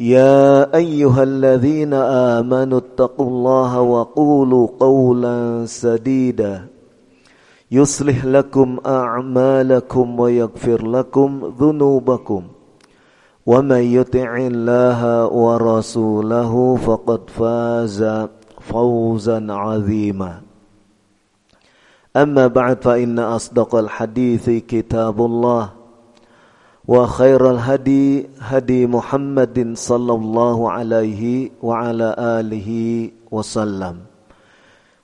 يا أيها الذين آمنوا اتقوا الله وقولوا قولا سديدا. يصلح لكم أعمالكم ويغفر لكم ذنوبكم. ومن يطع الله ورسوله فقد فاز فوزا عظيما. أما بعد فإن أصدق الحديث كتاب الله. وخير الهدي هدي محمد صلى الله عليه وعلى آله وسلم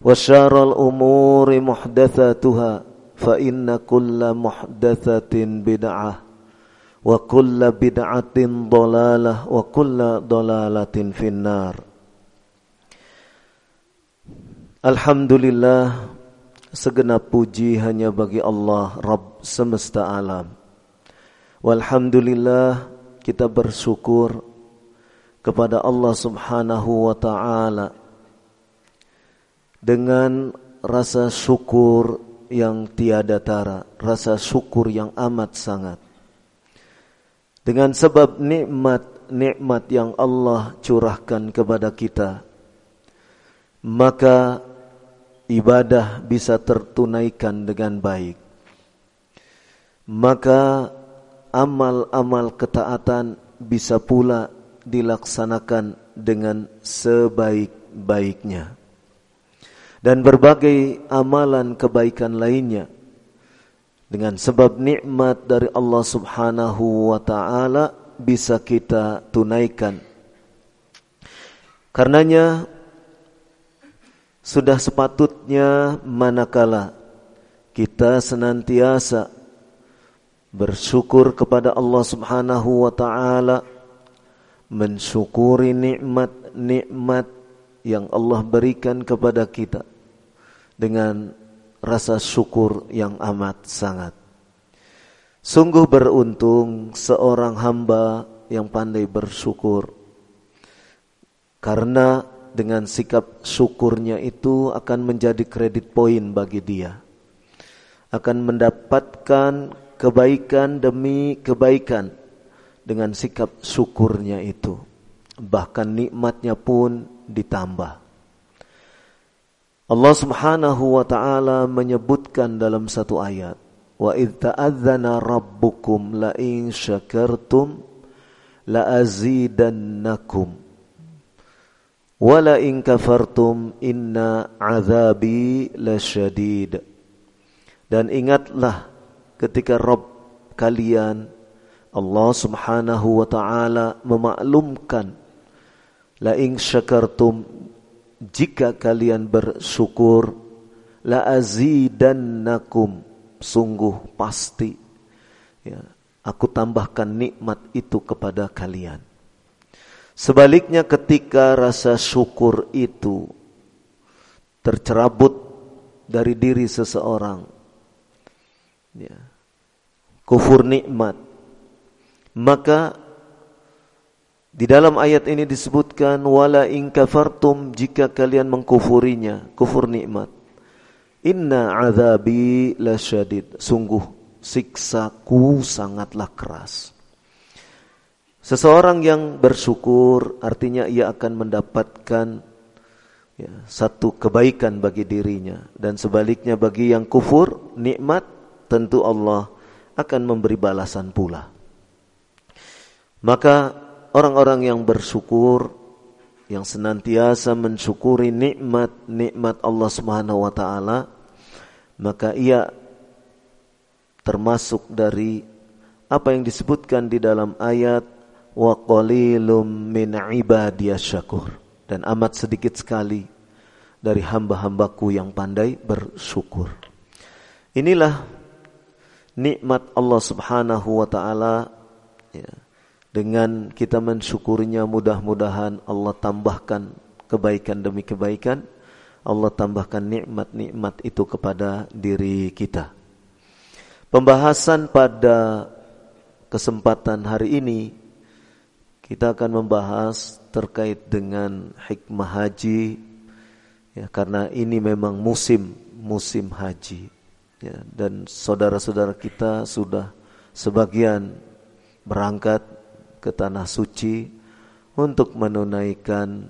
وشار الأمور محدثاتها فإن كل محدثة بدعة وكل بدعة ضلالة وكل ضلالة في النار Alhamdulillah segenap puji hanya bagi Allah Rabb semesta alam Walhamdulillah kita bersyukur kepada Allah Subhanahu wa taala dengan rasa syukur yang tiada tara, rasa syukur yang amat sangat. Dengan sebab nikmat-nikmat yang Allah curahkan kepada kita, maka ibadah bisa tertunaikan dengan baik. Maka amal-amal ketaatan bisa pula dilaksanakan dengan sebaik-baiknya. Dan berbagai amalan kebaikan lainnya dengan sebab nikmat dari Allah Subhanahu wa taala bisa kita tunaikan. Karenanya sudah sepatutnya manakala kita senantiasa bersyukur kepada Allah Subhanahu wa taala mensyukuri nikmat-nikmat yang Allah berikan kepada kita dengan rasa syukur yang amat sangat. Sungguh beruntung seorang hamba yang pandai bersyukur. Karena dengan sikap syukurnya itu akan menjadi kredit poin bagi dia. Akan mendapatkan kebaikan demi kebaikan dengan sikap syukurnya itu. Bahkan nikmatnya pun ditambah. Allah Subhanahu wa taala menyebutkan dalam satu ayat, "Wa idz ta'adzana rabbukum la in syakartum la azidannakum wa la in kafartum inna 'adzabi lasyadid." Dan ingatlah ketika Rob kalian Allah Subhanahu wa taala memaklumkan la in syakartum jika kalian bersyukur la azidannakum sungguh pasti ya aku tambahkan nikmat itu kepada kalian. Sebaliknya ketika rasa syukur itu tercerabut dari diri seseorang ya kufur nikmat maka Di dalam ayat ini disebutkan wala in kafartum jika kalian mengkufurinya, kufur nikmat. Inna azabi lasyadid. Sungguh siksaku sangatlah keras. Seseorang yang bersyukur artinya ia akan mendapatkan ya, satu kebaikan bagi dirinya dan sebaliknya bagi yang kufur nikmat tentu Allah akan memberi balasan pula. Maka orang-orang yang bersyukur yang senantiasa mensyukuri nikmat-nikmat Allah Subhanahu wa taala maka ia termasuk dari apa yang disebutkan di dalam ayat wa qalilum min ibadiyasyakur dan amat sedikit sekali dari hamba-hambaku yang pandai bersyukur. Inilah nikmat Allah Subhanahu wa taala ya dengan kita mensyukurinya mudah-mudahan Allah tambahkan kebaikan demi kebaikan. Allah tambahkan nikmat-nikmat itu kepada diri kita. Pembahasan pada kesempatan hari ini kita akan membahas terkait dengan hikmah haji ya karena ini memang musim musim haji ya dan saudara-saudara kita sudah sebagian berangkat ke tanah suci untuk menunaikan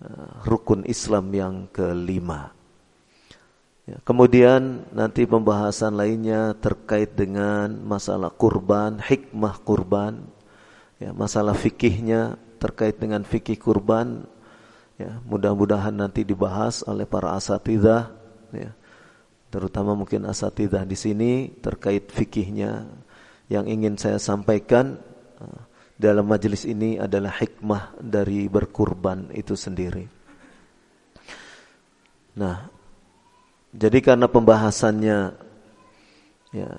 uh, rukun Islam yang kelima. Ya, kemudian nanti pembahasan lainnya terkait dengan masalah kurban, hikmah kurban, ya, masalah fikihnya terkait dengan fikih kurban. Ya, mudah-mudahan nanti dibahas oleh para asatidah, ya, terutama mungkin asatidah di sini terkait fikihnya. Yang ingin saya sampaikan dalam majelis ini adalah hikmah dari berkurban itu sendiri. Nah, jadi karena pembahasannya ya,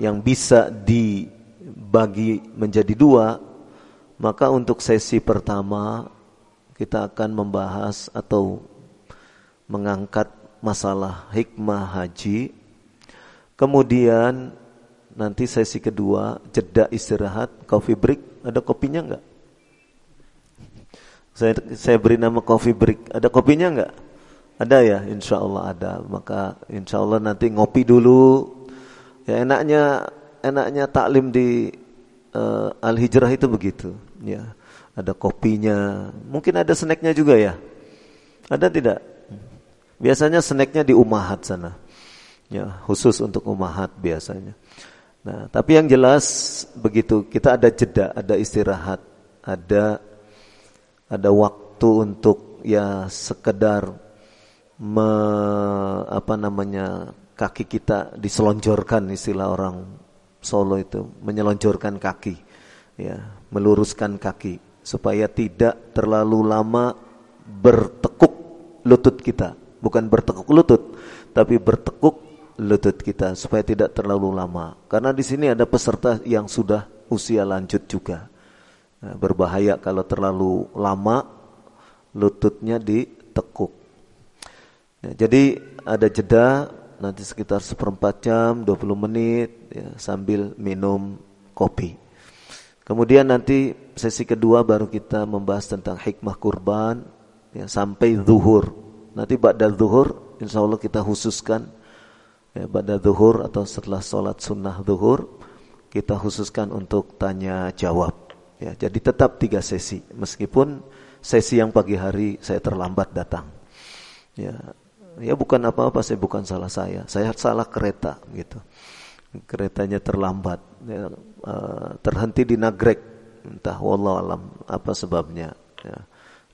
yang bisa dibagi menjadi dua, maka untuk sesi pertama kita akan membahas atau mengangkat masalah hikmah haji. Kemudian Nanti sesi kedua jeda istirahat, coffee break. Ada kopinya enggak? Saya saya beri nama coffee break. Ada kopinya enggak? Ada ya, insya Allah ada. Maka insya Allah nanti ngopi dulu. Ya enaknya enaknya taklim di uh, Al Hijrah itu begitu. Ya, ada kopinya. Mungkin ada snacknya juga ya. Ada tidak? Biasanya snacknya di Umahat sana. Ya, khusus untuk Umahat biasanya. Nah, tapi yang jelas begitu kita ada jeda, ada istirahat, ada ada waktu untuk ya sekedar me, apa namanya kaki kita diselonjorkan istilah orang Solo itu menyelonjorkan kaki, ya meluruskan kaki supaya tidak terlalu lama bertekuk lutut kita, bukan bertekuk lutut, tapi bertekuk lutut kita supaya tidak terlalu lama. Karena di sini ada peserta yang sudah usia lanjut juga. Nah, berbahaya kalau terlalu lama lututnya ditekuk. Ya, jadi ada jeda nanti sekitar seperempat jam, 20 menit ya, sambil minum kopi. Kemudian nanti sesi kedua baru kita membahas tentang hikmah kurban ya, sampai zuhur. Nanti pada zuhur insya Allah kita khususkan ya, pada zuhur atau setelah sholat sunnah zuhur kita khususkan untuk tanya jawab ya. Jadi tetap tiga sesi. Meskipun sesi yang pagi hari saya terlambat datang ya. Ya bukan apa-apa saya bukan salah saya. Saya salah kereta gitu. Keretanya terlambat ya, uh, terhenti di Nagrek. Entah wallah alam apa sebabnya ya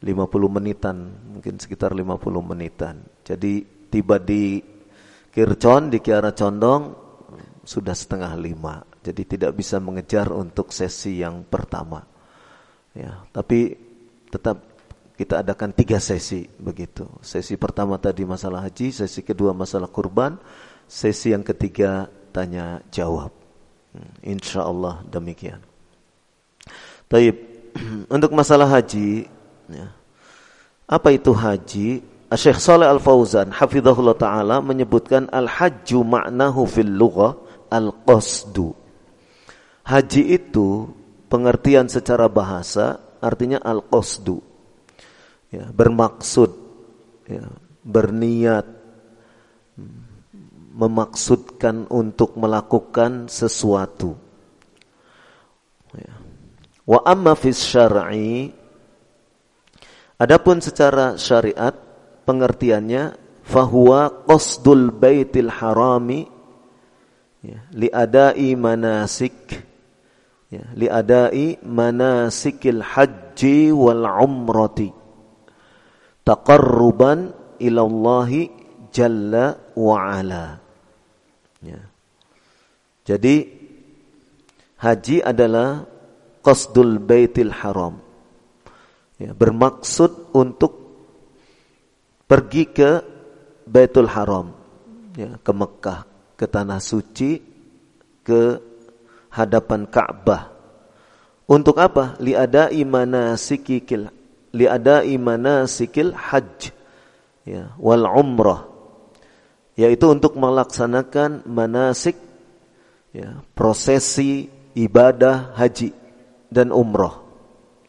50 menitan mungkin sekitar 50 menitan jadi tiba di Kircon di Kiara Condong sudah setengah lima, jadi tidak bisa mengejar untuk sesi yang pertama. Ya, tapi tetap kita adakan tiga sesi begitu. Sesi pertama tadi masalah haji, sesi kedua masalah kurban, sesi yang ketiga tanya jawab. Hmm, insya Allah demikian. Taib untuk masalah haji, ya, apa itu haji? Syekh Saleh Al-Fauzan hafizahullah taala menyebutkan al-hajju ma'nahu fil lughah al-qasdu. Haji itu pengertian secara bahasa artinya al-qasdu. Ya, bermaksud, ya, berniat, memaksudkan untuk melakukan sesuatu. Ya. Wa amma fis syar'i Adapun secara syariat pengertiannya fahuwa qasdul baitil harami ya, li adai manasik ya, li adai manasikil haji wal umrati taqarruban ila Allah jalla wa ala ya. jadi haji adalah qasdul baitil haram ya, bermaksud untuk pergi ke Baitul Haram, ya, ke Mekah, ke tanah suci, ke hadapan Ka'bah. Untuk apa? Liadai manasikil liadai manasikil hajj ya, wal umrah. Yaitu untuk melaksanakan manasik ya, prosesi ibadah haji dan umrah.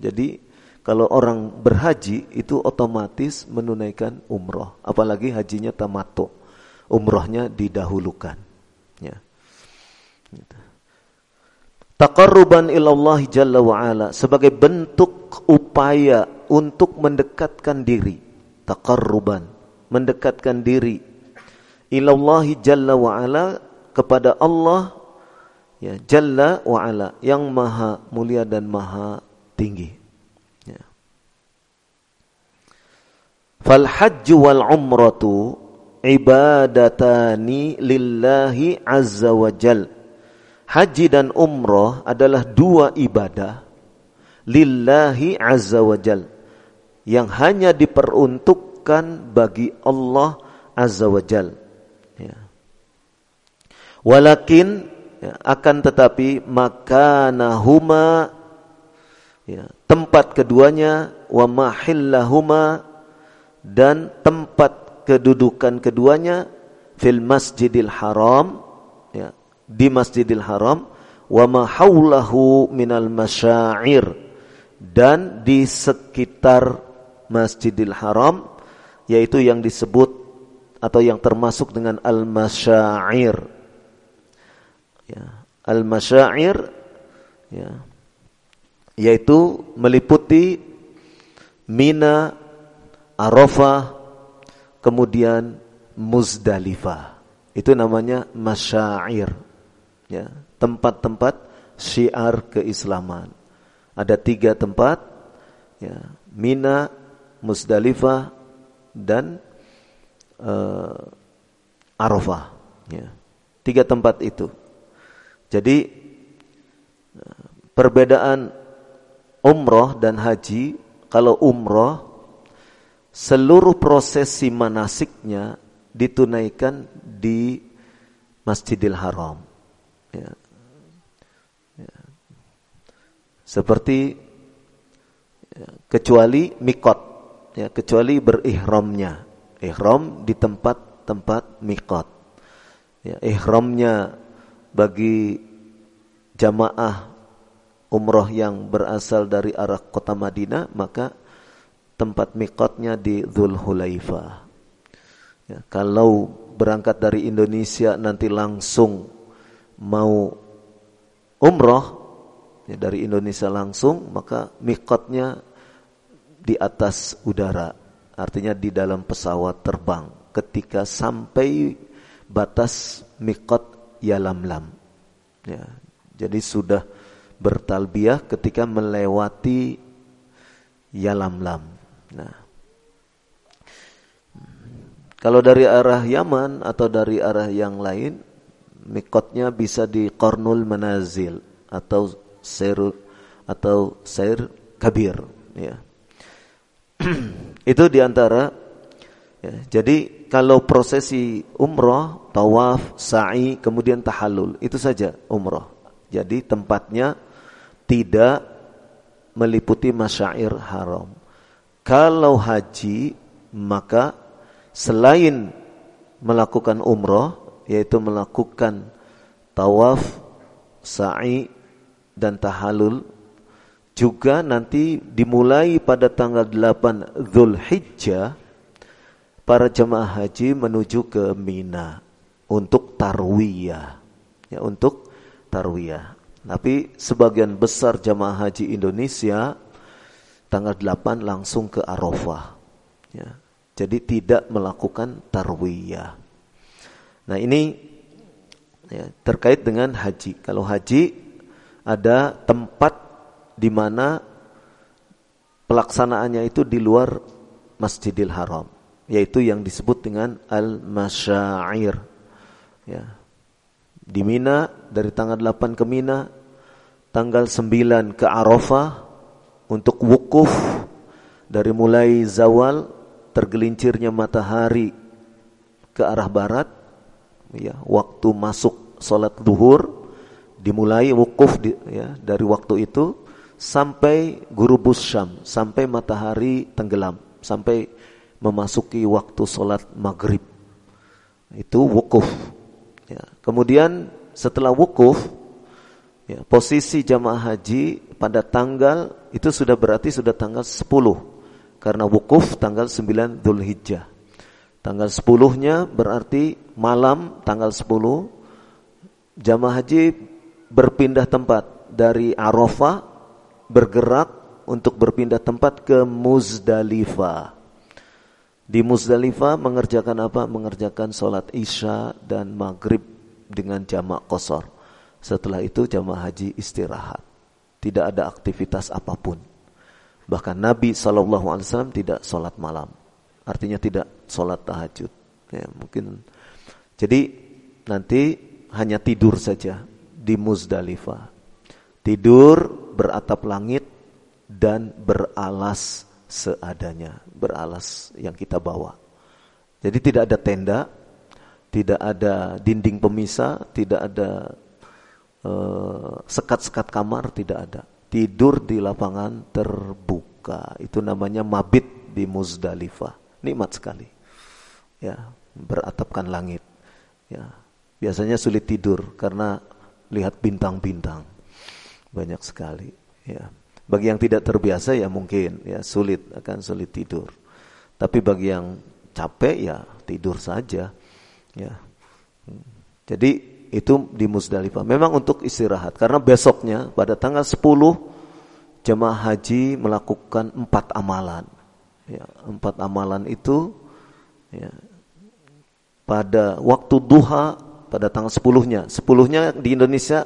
Jadi kalau orang berhaji itu otomatis menunaikan umroh, apalagi hajinya tamato, umrohnya didahulukan. Ya. Gitu. Taqarruban ilallah jalla wa'ala sebagai bentuk upaya untuk mendekatkan diri. Taqarruban, mendekatkan diri. Ilallah jalla wa'ala kepada Allah ya jalla wa'ala yang maha mulia dan maha tinggi. Fal hajju wal umratu ibadatani lillahi azza wa jal. Haji dan umrah adalah dua ibadah lillahi azza wa jal yang hanya diperuntukkan bagi Allah azza wa jal. Ya. Walakin ya, akan tetapi makanahuma ya, tempat keduanya wa mahillahuma dan tempat kedudukan keduanya fil masjidil haram ya, di masjidil haram wa ma haulahu minal masyair dan di sekitar masjidil haram yaitu yang disebut atau yang termasuk dengan al masyair. Ya, al masyair ya, yaitu meliputi Mina Arafah, kemudian Muzdalifah. Itu namanya masyair. Ya, tempat-tempat syiar keislaman. Ada tiga tempat, ya, Mina, Muzdalifah, dan uh, Arafah. Ya. Tiga tempat itu. Jadi perbedaan umroh dan haji, kalau umroh seluruh prosesi manasiknya ditunaikan di Masjidil Haram. Ya. Ya. Seperti ya, kecuali mikot, ya, kecuali berihramnya. Ihram di tempat-tempat mikot. Ya, ihramnya bagi jamaah umroh yang berasal dari arah kota Madinah maka tempat mikotnya di Dhul Hulaifah. Ya, kalau berangkat dari Indonesia nanti langsung mau umroh ya, dari Indonesia langsung maka mikotnya di atas udara artinya di dalam pesawat terbang ketika sampai batas mikot Yalamlam ya jadi sudah bertalbiah ketika melewati Yalamlam Nah, kalau dari arah Yaman atau dari arah yang lain, mikotnya bisa di Kornul Manazil atau Sair atau Sair Kabir. Ya. Itu di antara. Ya, jadi kalau prosesi umroh, tawaf, sa'i, kemudian tahalul, itu saja umroh. Jadi tempatnya tidak meliputi masyair haram. Kalau haji maka selain melakukan umroh yaitu melakukan tawaf, sa'i dan tahalul juga nanti dimulai pada tanggal 8 Zulhijjah para jemaah haji menuju ke Mina untuk tarwiyah. Ya untuk tarwiyah. Tapi sebagian besar jemaah haji Indonesia tanggal 8 langsung ke Arafah ya jadi tidak melakukan tarwiyah nah ini ya, terkait dengan haji kalau haji ada tempat di mana pelaksanaannya itu di luar Masjidil Haram, yaitu yang disebut dengan al-masyair. Ya. Di Mina dari tanggal 8 ke Mina, tanggal 9 ke Arafah untuk wukuf dari mulai zawal tergelincirnya matahari ke arah barat ya waktu masuk salat duhur dimulai wukuf di, ya dari waktu itu sampai gurubus syam, sampai matahari tenggelam, sampai memasuki waktu sholat maghrib. Itu wukuf. Ya. Kemudian setelah wukuf, ya, posisi jamaah haji pada tanggal itu sudah berarti sudah tanggal 10 karena wukuf tanggal 9 Dhul Hijjah. Tanggal 10-nya berarti malam tanggal 10 jamaah haji berpindah tempat dari Arafah bergerak untuk berpindah tempat ke Muzdalifah. Di Muzdalifah mengerjakan apa? Mengerjakan sholat isya dan maghrib dengan jamak kosor. Setelah itu jamaah haji istirahat. Tidak ada aktivitas apa pun. Bahkan Nabi SAW tidak sholat malam. Artinya tidak sholat tahajud. Ya, mungkin. Jadi nanti hanya tidur saja di Muzdalifah. Tidur beratap langit dan beralas seadanya, beralas yang kita bawa. Jadi tidak ada tenda, tidak ada dinding pemisah, tidak ada sekat-sekat uh, kamar, tidak ada. Tidur di lapangan terbuka, itu namanya mabit di Muzdalifah. Nikmat sekali. Ya, beratapkan langit. Ya, biasanya sulit tidur karena lihat bintang-bintang banyak sekali ya bagi yang tidak terbiasa ya mungkin ya sulit akan sulit tidur tapi bagi yang capek ya tidur saja ya jadi itu di Musdalifah memang untuk istirahat. Karena besoknya pada tanggal 10 jemaah haji melakukan empat amalan. Ya empat amalan itu ya pada waktu duha pada tanggal 10-nya 10-nya di Indonesia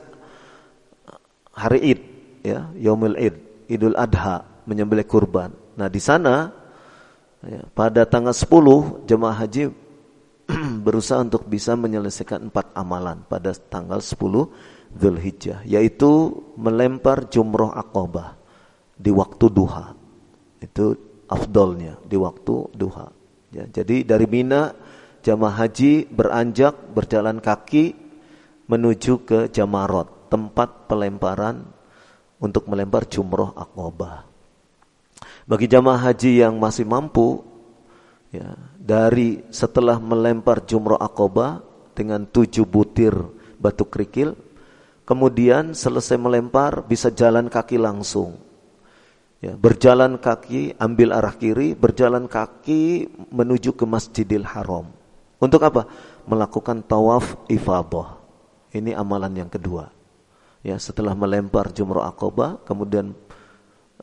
hari Id, ya, Yaumul Id, Idul Adha, menyembelih kurban. Nah, di sana ya, pada tanggal 10 jemaah haji berusaha untuk bisa menyelesaikan empat amalan pada tanggal 10 Zulhijjah, yaitu melempar jumroh akobah di waktu duha. Itu afdolnya di waktu duha. Ya, jadi dari Mina jamaah haji beranjak berjalan kaki menuju ke Jamarot tempat pelemparan untuk melempar jumroh akobah. Bagi jamaah haji yang masih mampu, ya, dari setelah melempar jumroh akobah dengan tujuh butir batu kerikil, kemudian selesai melempar bisa jalan kaki langsung. Ya, berjalan kaki, ambil arah kiri, berjalan kaki menuju ke Masjidil Haram. Untuk apa? Melakukan tawaf ifadah. Ini amalan yang kedua ya setelah melempar jumroh akobah kemudian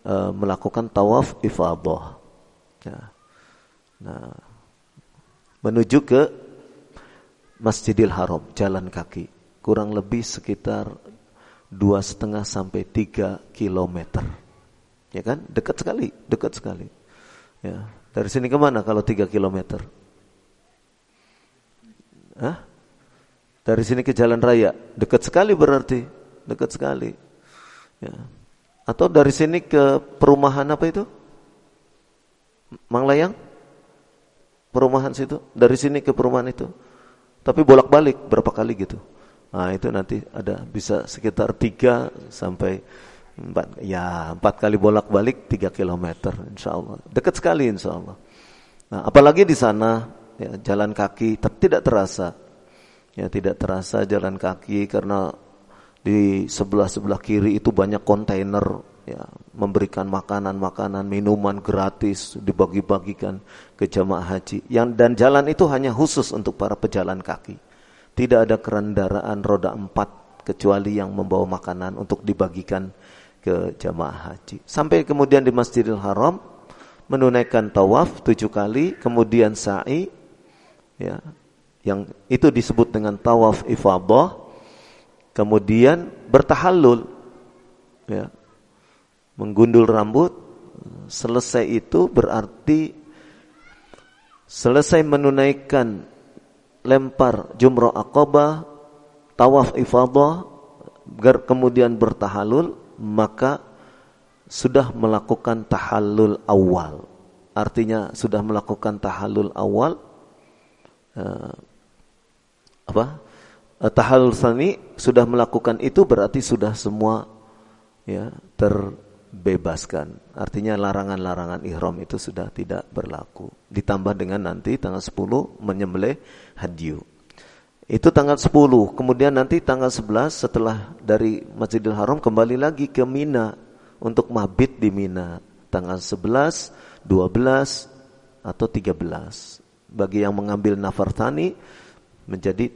e, melakukan tawaf ifadah ya. Nah menuju ke Masjidil Haram jalan kaki kurang lebih sekitar dua setengah sampai tiga kilometer ya kan dekat sekali dekat sekali ya dari sini ke mana kalau tiga kilometer Hah? dari sini ke jalan raya dekat sekali berarti dekat sekali. Ya. Atau dari sini ke perumahan apa itu? Manglayang? Perumahan situ, dari sini ke perumahan itu. Tapi bolak-balik berapa kali gitu. Nah, itu nanti ada bisa sekitar 3 sampai 4 ya 4 kali bolak-balik 3 kilometer insya Allah. Dekat sekali insya Allah. Nah, apalagi di sana ya, jalan kaki tidak terasa. Ya, tidak terasa jalan kaki karena di sebelah-sebelah kiri itu banyak kontainer ya memberikan makanan-makanan, minuman gratis dibagi-bagikan ke jamaah haji. Yang dan jalan itu hanya khusus untuk para pejalan kaki. Tidak ada kendaraan roda empat kecuali yang membawa makanan untuk dibagikan ke jamaah haji. Sampai kemudian di Masjidil Haram menunaikan tawaf tujuh kali, kemudian sa'i, ya, yang itu disebut dengan tawaf ifadah, kemudian bertahallul, ya, menggundul rambut, selesai itu berarti selesai menunaikan lempar jumrah akobah, tawaf ifadah, kemudian bertahalul, maka sudah melakukan tahallul awal. Artinya sudah melakukan tahallul awal uh, apa? Uh, tahallul sani sudah melakukan itu berarti sudah semua ya terbebaskan. Artinya larangan-larangan ihram itu sudah tidak berlaku. Ditambah dengan nanti tanggal 10 menyembelih hadyu. Itu tanggal 10. Kemudian nanti tanggal 11 setelah dari Masjidil Haram kembali lagi ke Mina untuk mabit di Mina. Tanggal 11, 12 atau 13. Bagi yang mengambil nafar tani menjadi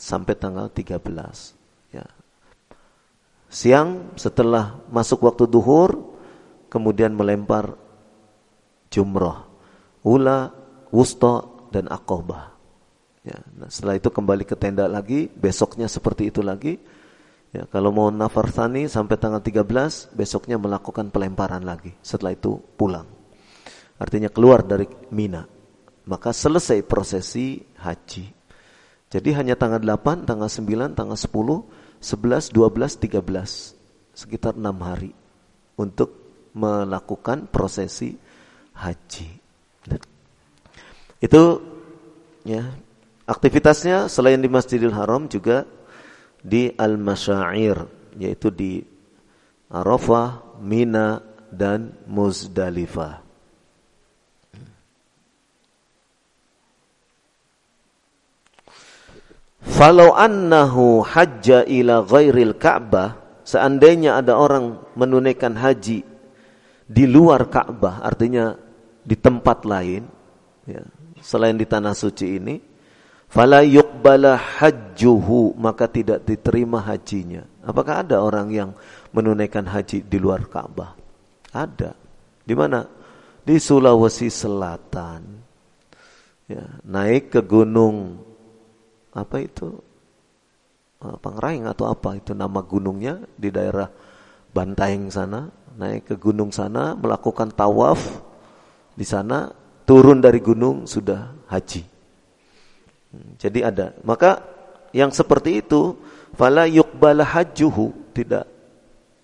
sampai tanggal 13. Siang setelah masuk waktu duhur kemudian melempar jumrah, ula, wusta dan akobah. Ya, nah setelah itu kembali ke tenda lagi, besoknya seperti itu lagi. Ya, kalau mau nafar thani sampai tanggal 13, besoknya melakukan pelemparan lagi. Setelah itu pulang. Artinya keluar dari Mina. Maka selesai prosesi haji. Jadi hanya tanggal 8, tanggal 9, tanggal 10, 11, 12, 13. Sekitar 6 hari untuk melakukan prosesi haji. Itu ya Aktivitasnya selain di Masjidil Haram juga di Al-Masyair yaitu di Arafah, Mina dan Muzdalifah. Falau annahu hajja ila ghairil Ka'bah, seandainya ada orang menunaikan haji di luar Ka'bah, artinya di tempat lain, ya, selain di tanah suci ini, fala yuqbala hajjuhu maka tidak diterima hajinya. Apakah ada orang yang menunaikan haji di luar Ka'bah? Ada. Di mana? Di Sulawesi Selatan. Ya, naik ke gunung apa itu? Ah, Pangraing atau apa itu nama gunungnya di daerah Bantaeng sana, naik ke gunung sana melakukan tawaf di sana, turun dari gunung sudah haji. Jadi ada. Maka yang seperti itu fala yuqbala hajjuhu tidak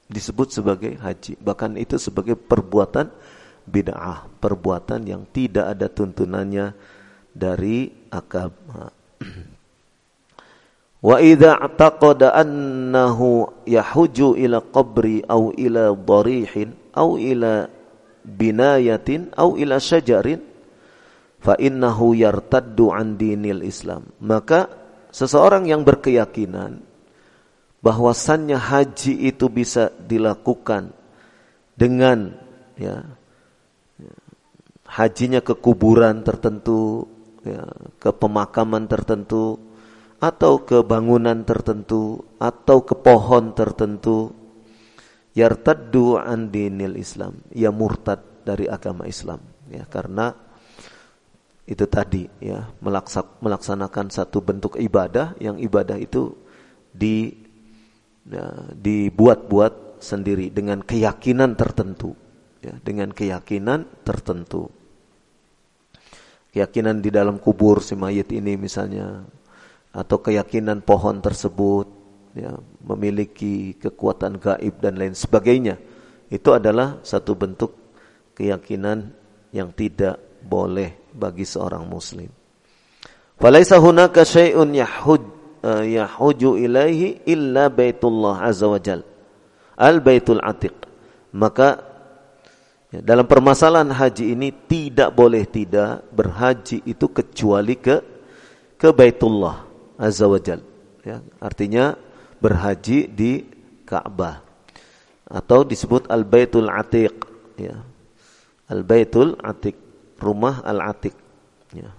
disebut sebagai haji. Bahkan itu sebagai perbuatan bid'ah, perbuatan yang tidak ada tuntunannya dari akab. Wa idza i'taqada annahu yahuju ila qabri au ila dharihin au ila binayatin au ila syajarin fa innahu yartaddu an dinil Islam. Maka seseorang yang berkeyakinan bahwasannya haji itu bisa dilakukan dengan ya, hajinya ke kuburan tertentu, ya, ke pemakaman tertentu, atau ke bangunan tertentu, atau ke pohon tertentu, yartaddu an dinil Islam, ia murtad dari agama Islam, ya karena itu tadi ya melaksanakan satu bentuk ibadah yang ibadah itu di ya, dibuat-buat sendiri dengan keyakinan tertentu ya dengan keyakinan tertentu. Keyakinan di dalam kubur si mayit ini misalnya atau keyakinan pohon tersebut ya memiliki kekuatan gaib dan lain sebagainya itu adalah satu bentuk keyakinan yang tidak boleh bagi seorang muslim. Falaisa hunaka syai'un yahuj eh, yahuju ilaihi illa baitullah azza wajal. Al baitul atiq. Maka ya, dalam permasalahan haji ini tidak boleh tidak berhaji itu kecuali ke ke Baitullah azza wajal. Ya, artinya berhaji di Ka'bah. atau disebut Al-Baitul Atiq ya. Al-Baitul Atiq, rumah Al-Atiq ya.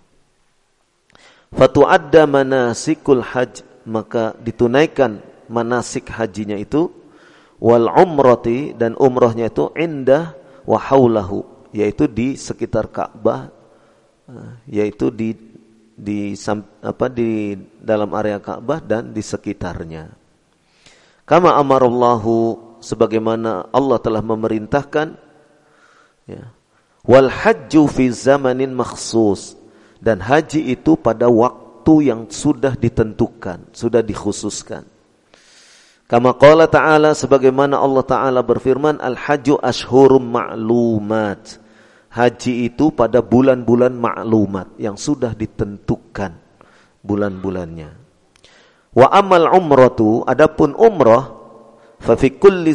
Fatu'adda manasikul haj maka ditunaikan manasik hajinya itu wal umrati dan umrohnya itu indah wa haulahu yaitu di sekitar Ka'bah eh, yaitu di di apa di dalam area Ka'bah dan di sekitarnya. Kama amarallahu sebagaimana Allah telah memerintahkan ya. Wal hajju fi zamanin makhsus dan haji itu pada waktu yang sudah ditentukan, sudah dikhususkan. Kama qala ta'ala sebagaimana Allah Ta'ala berfirman al-hajju ashhurum ma'lumat. Haji itu pada bulan-bulan maklumat yang sudah ditentukan bulan-bulannya. Wa amal umratu adapun umrah fa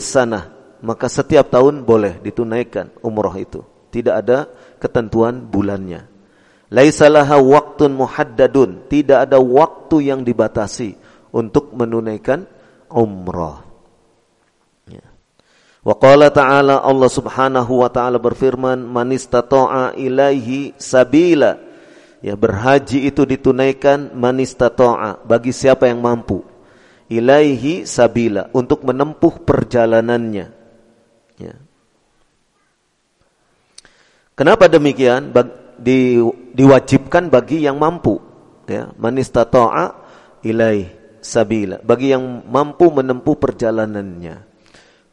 sanah maka setiap tahun boleh ditunaikan umrah itu. Tidak ada ketentuan bulannya. Laisa laha waqtun muhaddadun, tidak ada waktu yang dibatasi untuk menunaikan umrah. Wa qala ta'ala Allah Subhanahu wa taala berfirman, "Man istata'a ilaihi sabila." Ya, berhaji itu ditunaikan man istata'a bagi siapa yang mampu. Ilaihi sabila untuk menempuh perjalanannya. Ya. Kenapa demikian? Di, diwajibkan bagi yang mampu. Ya, manistata'a ilaih sabila. Bagi yang mampu menempuh perjalanannya.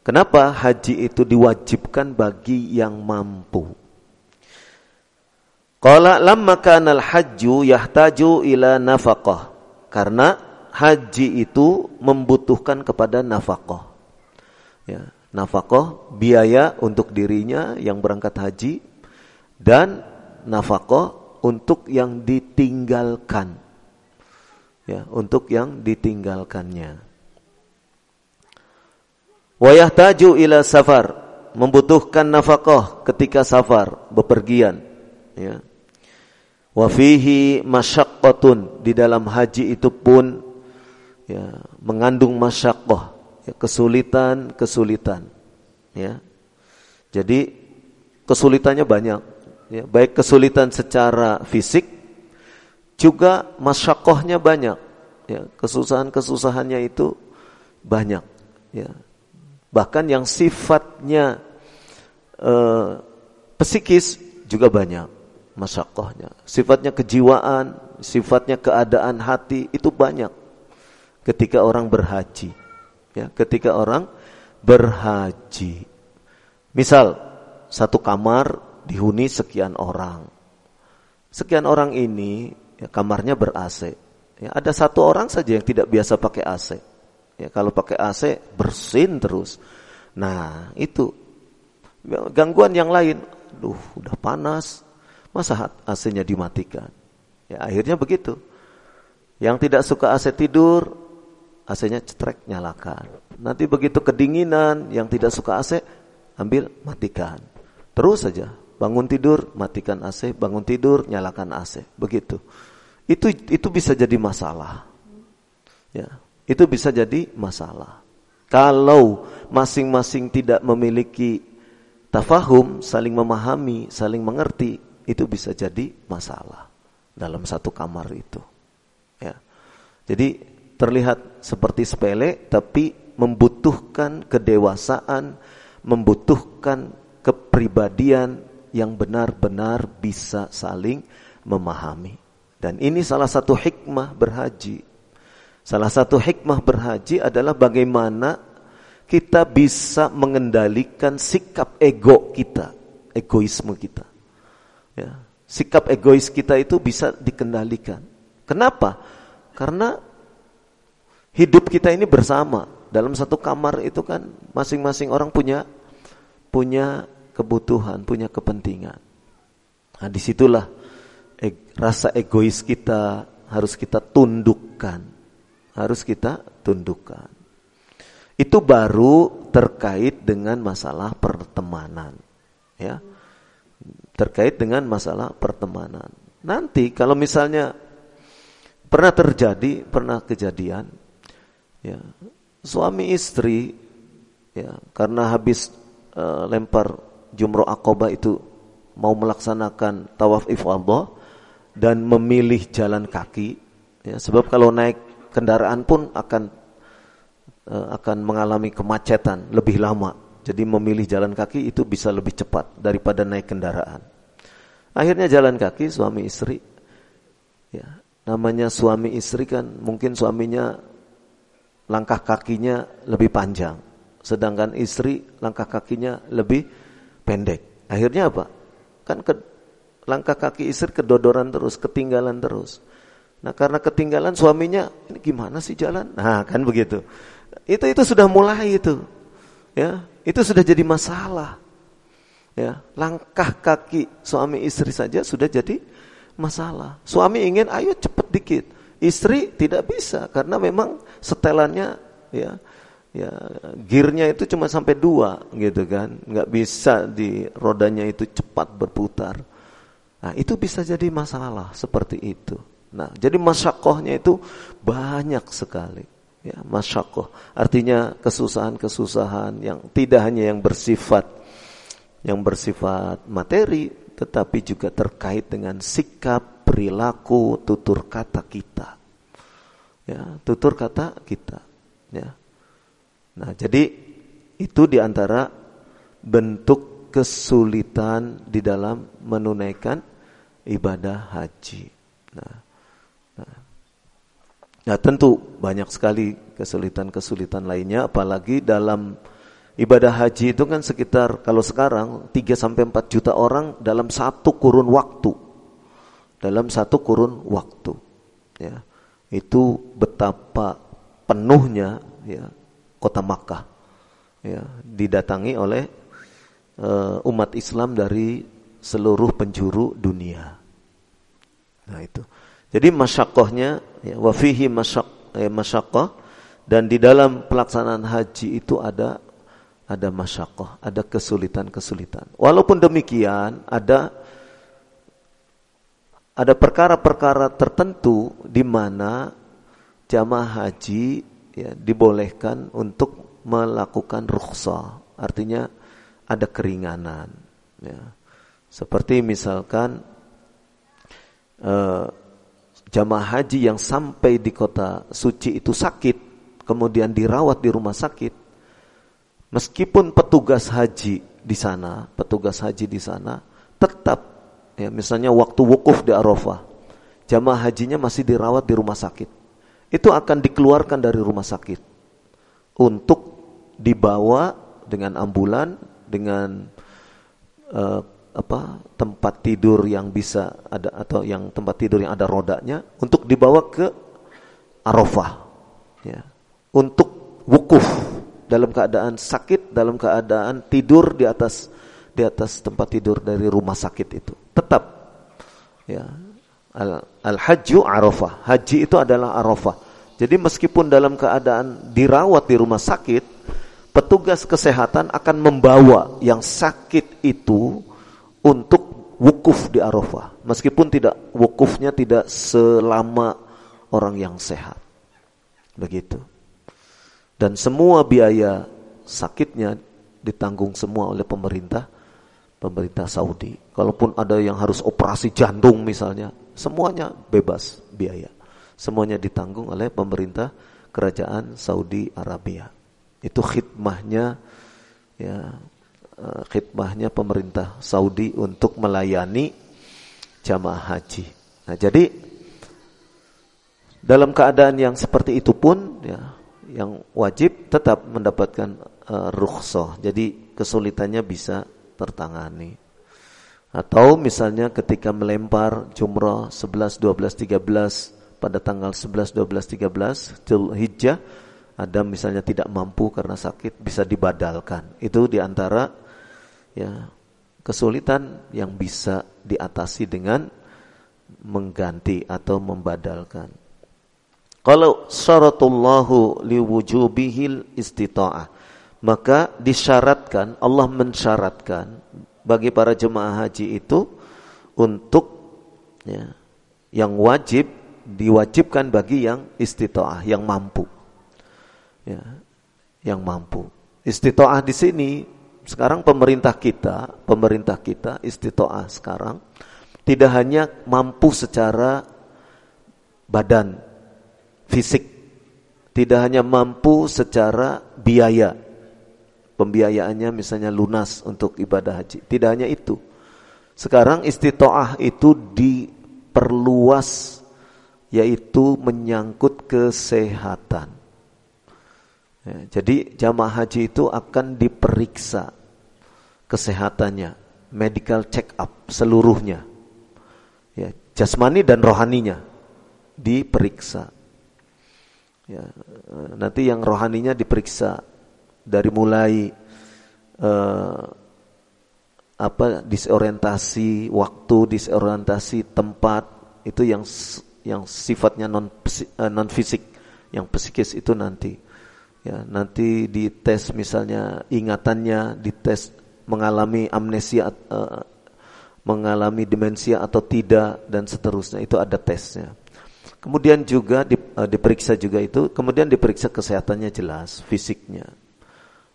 Kenapa haji itu diwajibkan bagi yang mampu? Qala lamma kana al-hajju yahtaju ila nafaqah. Karena haji itu membutuhkan kepada nafkah. Ya, nafkah biaya untuk dirinya yang berangkat haji dan nafkah untuk yang ditinggalkan. Ya, untuk yang ditinggalkannya. Wa yahtaju ila safar, membutuhkan nafkah ketika safar, bepergian, ya. Wa fihi di dalam haji itu pun ya, mengandung masyaqqah, ya, kesulitan-kesulitan, ya. Jadi kesulitannya banyak. Ya, baik kesulitan secara fisik juga masyakohnya banyak. Ya, kesusahan-kesusahannya itu banyak. Ya. Bahkan yang sifatnya eh, psikis juga banyak masyakohnya sifatnya kejiwaan sifatnya keadaan hati itu banyak ketika orang berhaji ya ketika orang berhaji misal satu kamar dihuni sekian orang. Sekian orang ini ya, kamarnya ber AC. Ya, ada satu orang saja yang tidak biasa pakai AC. Ya, kalau pakai AC bersin terus. Nah itu gangguan yang lain. Duh, udah panas. Masa AC-nya dimatikan? Ya akhirnya begitu. Yang tidak suka AC tidur, AC-nya cetrek nyalakan. Nanti begitu kedinginan, yang tidak suka AC ambil matikan. Terus saja Bangun tidur, matikan AC, bangun tidur, nyalakan AC. Begitu. Itu itu bisa jadi masalah. Ya, itu bisa jadi masalah. Kalau masing-masing tidak memiliki tafahum, saling memahami, saling mengerti, itu bisa jadi masalah dalam satu kamar itu. Ya. Jadi terlihat seperti sepele tapi membutuhkan kedewasaan, membutuhkan kepribadian yang benar-benar bisa saling memahami. Dan ini salah satu hikmah berhaji. Salah satu hikmah berhaji adalah bagaimana kita bisa mengendalikan sikap ego kita, egoisme kita. Ya, sikap egois kita itu bisa dikendalikan. Kenapa? Karena hidup kita ini bersama dalam satu kamar itu kan masing-masing orang punya punya kebutuhan, punya kepentingan. Nah, di situlah e rasa egois kita harus kita tundukkan, harus kita tundukkan. Itu baru terkait dengan masalah pertemanan, ya, terkait dengan masalah pertemanan. Nanti kalau misalnya pernah terjadi, pernah kejadian, ya, suami istri Ya, karena habis uh, lempar jumroh akobah itu mau melaksanakan tawaf ifadah dan memilih jalan kaki. Ya, sebab kalau naik kendaraan pun akan uh, akan mengalami kemacetan lebih lama. Jadi memilih jalan kaki itu bisa lebih cepat daripada naik kendaraan. Akhirnya jalan kaki suami istri. Ya, namanya suami istri kan mungkin suaminya langkah kakinya lebih panjang sedangkan istri langkah kakinya lebih pendek. Akhirnya apa? Kan ke, langkah kaki istri kedodoran terus, ketinggalan terus. Nah, karena ketinggalan suaminya, ini gimana sih jalan? Nah, kan begitu. Itu itu sudah mulai itu. Ya, itu sudah jadi masalah. Ya, langkah kaki suami istri saja sudah jadi masalah. Suami ingin ayo cepet dikit. Istri tidak bisa karena memang setelannya ya ya gearnya itu cuma sampai dua gitu kan nggak bisa di rodanya itu cepat berputar nah itu bisa jadi masalah seperti itu nah jadi masyakohnya itu banyak sekali. Ya masyakoh. Artinya kesusahan-kesusahan yang tidak hanya yang bersifat yang bersifat materi tetapi juga terkait dengan sikap perilaku tutur kata kita. Ya tutur kata kita. Ya. Nah, jadi itu di antara bentuk kesulitan di dalam menunaikan ibadah haji. Nah, nah tentu banyak sekali kesulitan-kesulitan lainnya, apalagi dalam ibadah haji itu kan sekitar kalau sekarang 3 sampai 4 juta orang dalam satu kurun waktu. Dalam satu kurun waktu. Ya. Itu betapa penuhnya ya kota Makkah ya didatangi oleh uh, umat Islam dari seluruh penjuru dunia. Nah itu. Jadi masyakohnya ya, wafihi masyak eh, masyakoh dan di dalam pelaksanaan haji itu ada ada masyakoh, ada kesulitan-kesulitan. Walaupun demikian ada ada perkara-perkara tertentu di mana jamaah haji ya, dibolehkan untuk melakukan rukhsah. Artinya ada keringanan. Ya. Seperti misalkan eh, jamaah haji yang sampai di kota suci itu sakit, kemudian dirawat di rumah sakit, meskipun petugas haji di sana, petugas haji di sana tetap, ya misalnya waktu wukuf di Arafah, jamaah hajinya masih dirawat di rumah sakit. Itu akan dikeluarkan dari rumah sakit untuk dibawa dengan ambulan dengan uh, apa tempat tidur yang bisa ada atau yang tempat tidur yang ada rodanya untuk dibawa ke Arafah ya untuk wukuf dalam keadaan sakit dalam keadaan tidur di atas di atas tempat tidur dari rumah sakit itu tetap ya Al-hajju arafah. Haji itu adalah arafah. Jadi meskipun dalam keadaan dirawat di rumah sakit, petugas kesehatan akan membawa yang sakit itu untuk wukuf di Arafah. Meskipun tidak wukufnya tidak selama orang yang sehat. Begitu. Dan semua biaya sakitnya ditanggung semua oleh pemerintah pemerintah Saudi. Kalaupun ada yang harus operasi jantung misalnya, Semuanya bebas biaya. Semuanya ditanggung oleh pemerintah kerajaan Saudi Arabia. Itu khidmahnya ya khidmahnya pemerintah Saudi untuk melayani jamaah haji. Nah, jadi dalam keadaan yang seperti itu pun ya yang wajib tetap mendapatkan uh, rukhsah. Jadi kesulitannya bisa tertangani. Atau misalnya ketika melempar jumrah 11, 12, 13 pada tanggal 11, 12, 13 Hijjah ada misalnya tidak mampu karena sakit bisa dibadalkan. Itu di antara ya kesulitan yang bisa diatasi dengan mengganti atau membadalkan. Kalau syaratullahu liwujubihil istita'ah maka disyaratkan Allah mensyaratkan bagi para jemaah haji itu untuk ya, yang wajib diwajibkan bagi yang istitoah, yang mampu. Ya, yang mampu. Istitoah di sini sekarang pemerintah kita, pemerintah kita istitoah sekarang tidak hanya mampu secara badan fisik, tidak hanya mampu secara biaya. Pembiayaannya misalnya lunas untuk ibadah haji. Tidak hanya itu. Sekarang istitoah itu diperluas yaitu menyangkut kesehatan. Ya, jadi jamaah haji itu akan diperiksa kesehatannya, medical check up seluruhnya. Ya, jasmani dan rohaninya diperiksa. Ya, nanti yang rohaninya diperiksa dari mulai uh, apa disorientasi waktu, disorientasi tempat itu yang yang sifatnya non uh, non fisik, yang psikis itu nanti Ya, nanti dites misalnya ingatannya, dites mengalami amnesia uh, mengalami demensia atau tidak dan seterusnya itu ada tesnya. Kemudian juga di, uh, diperiksa juga itu, kemudian diperiksa kesehatannya jelas, fisiknya.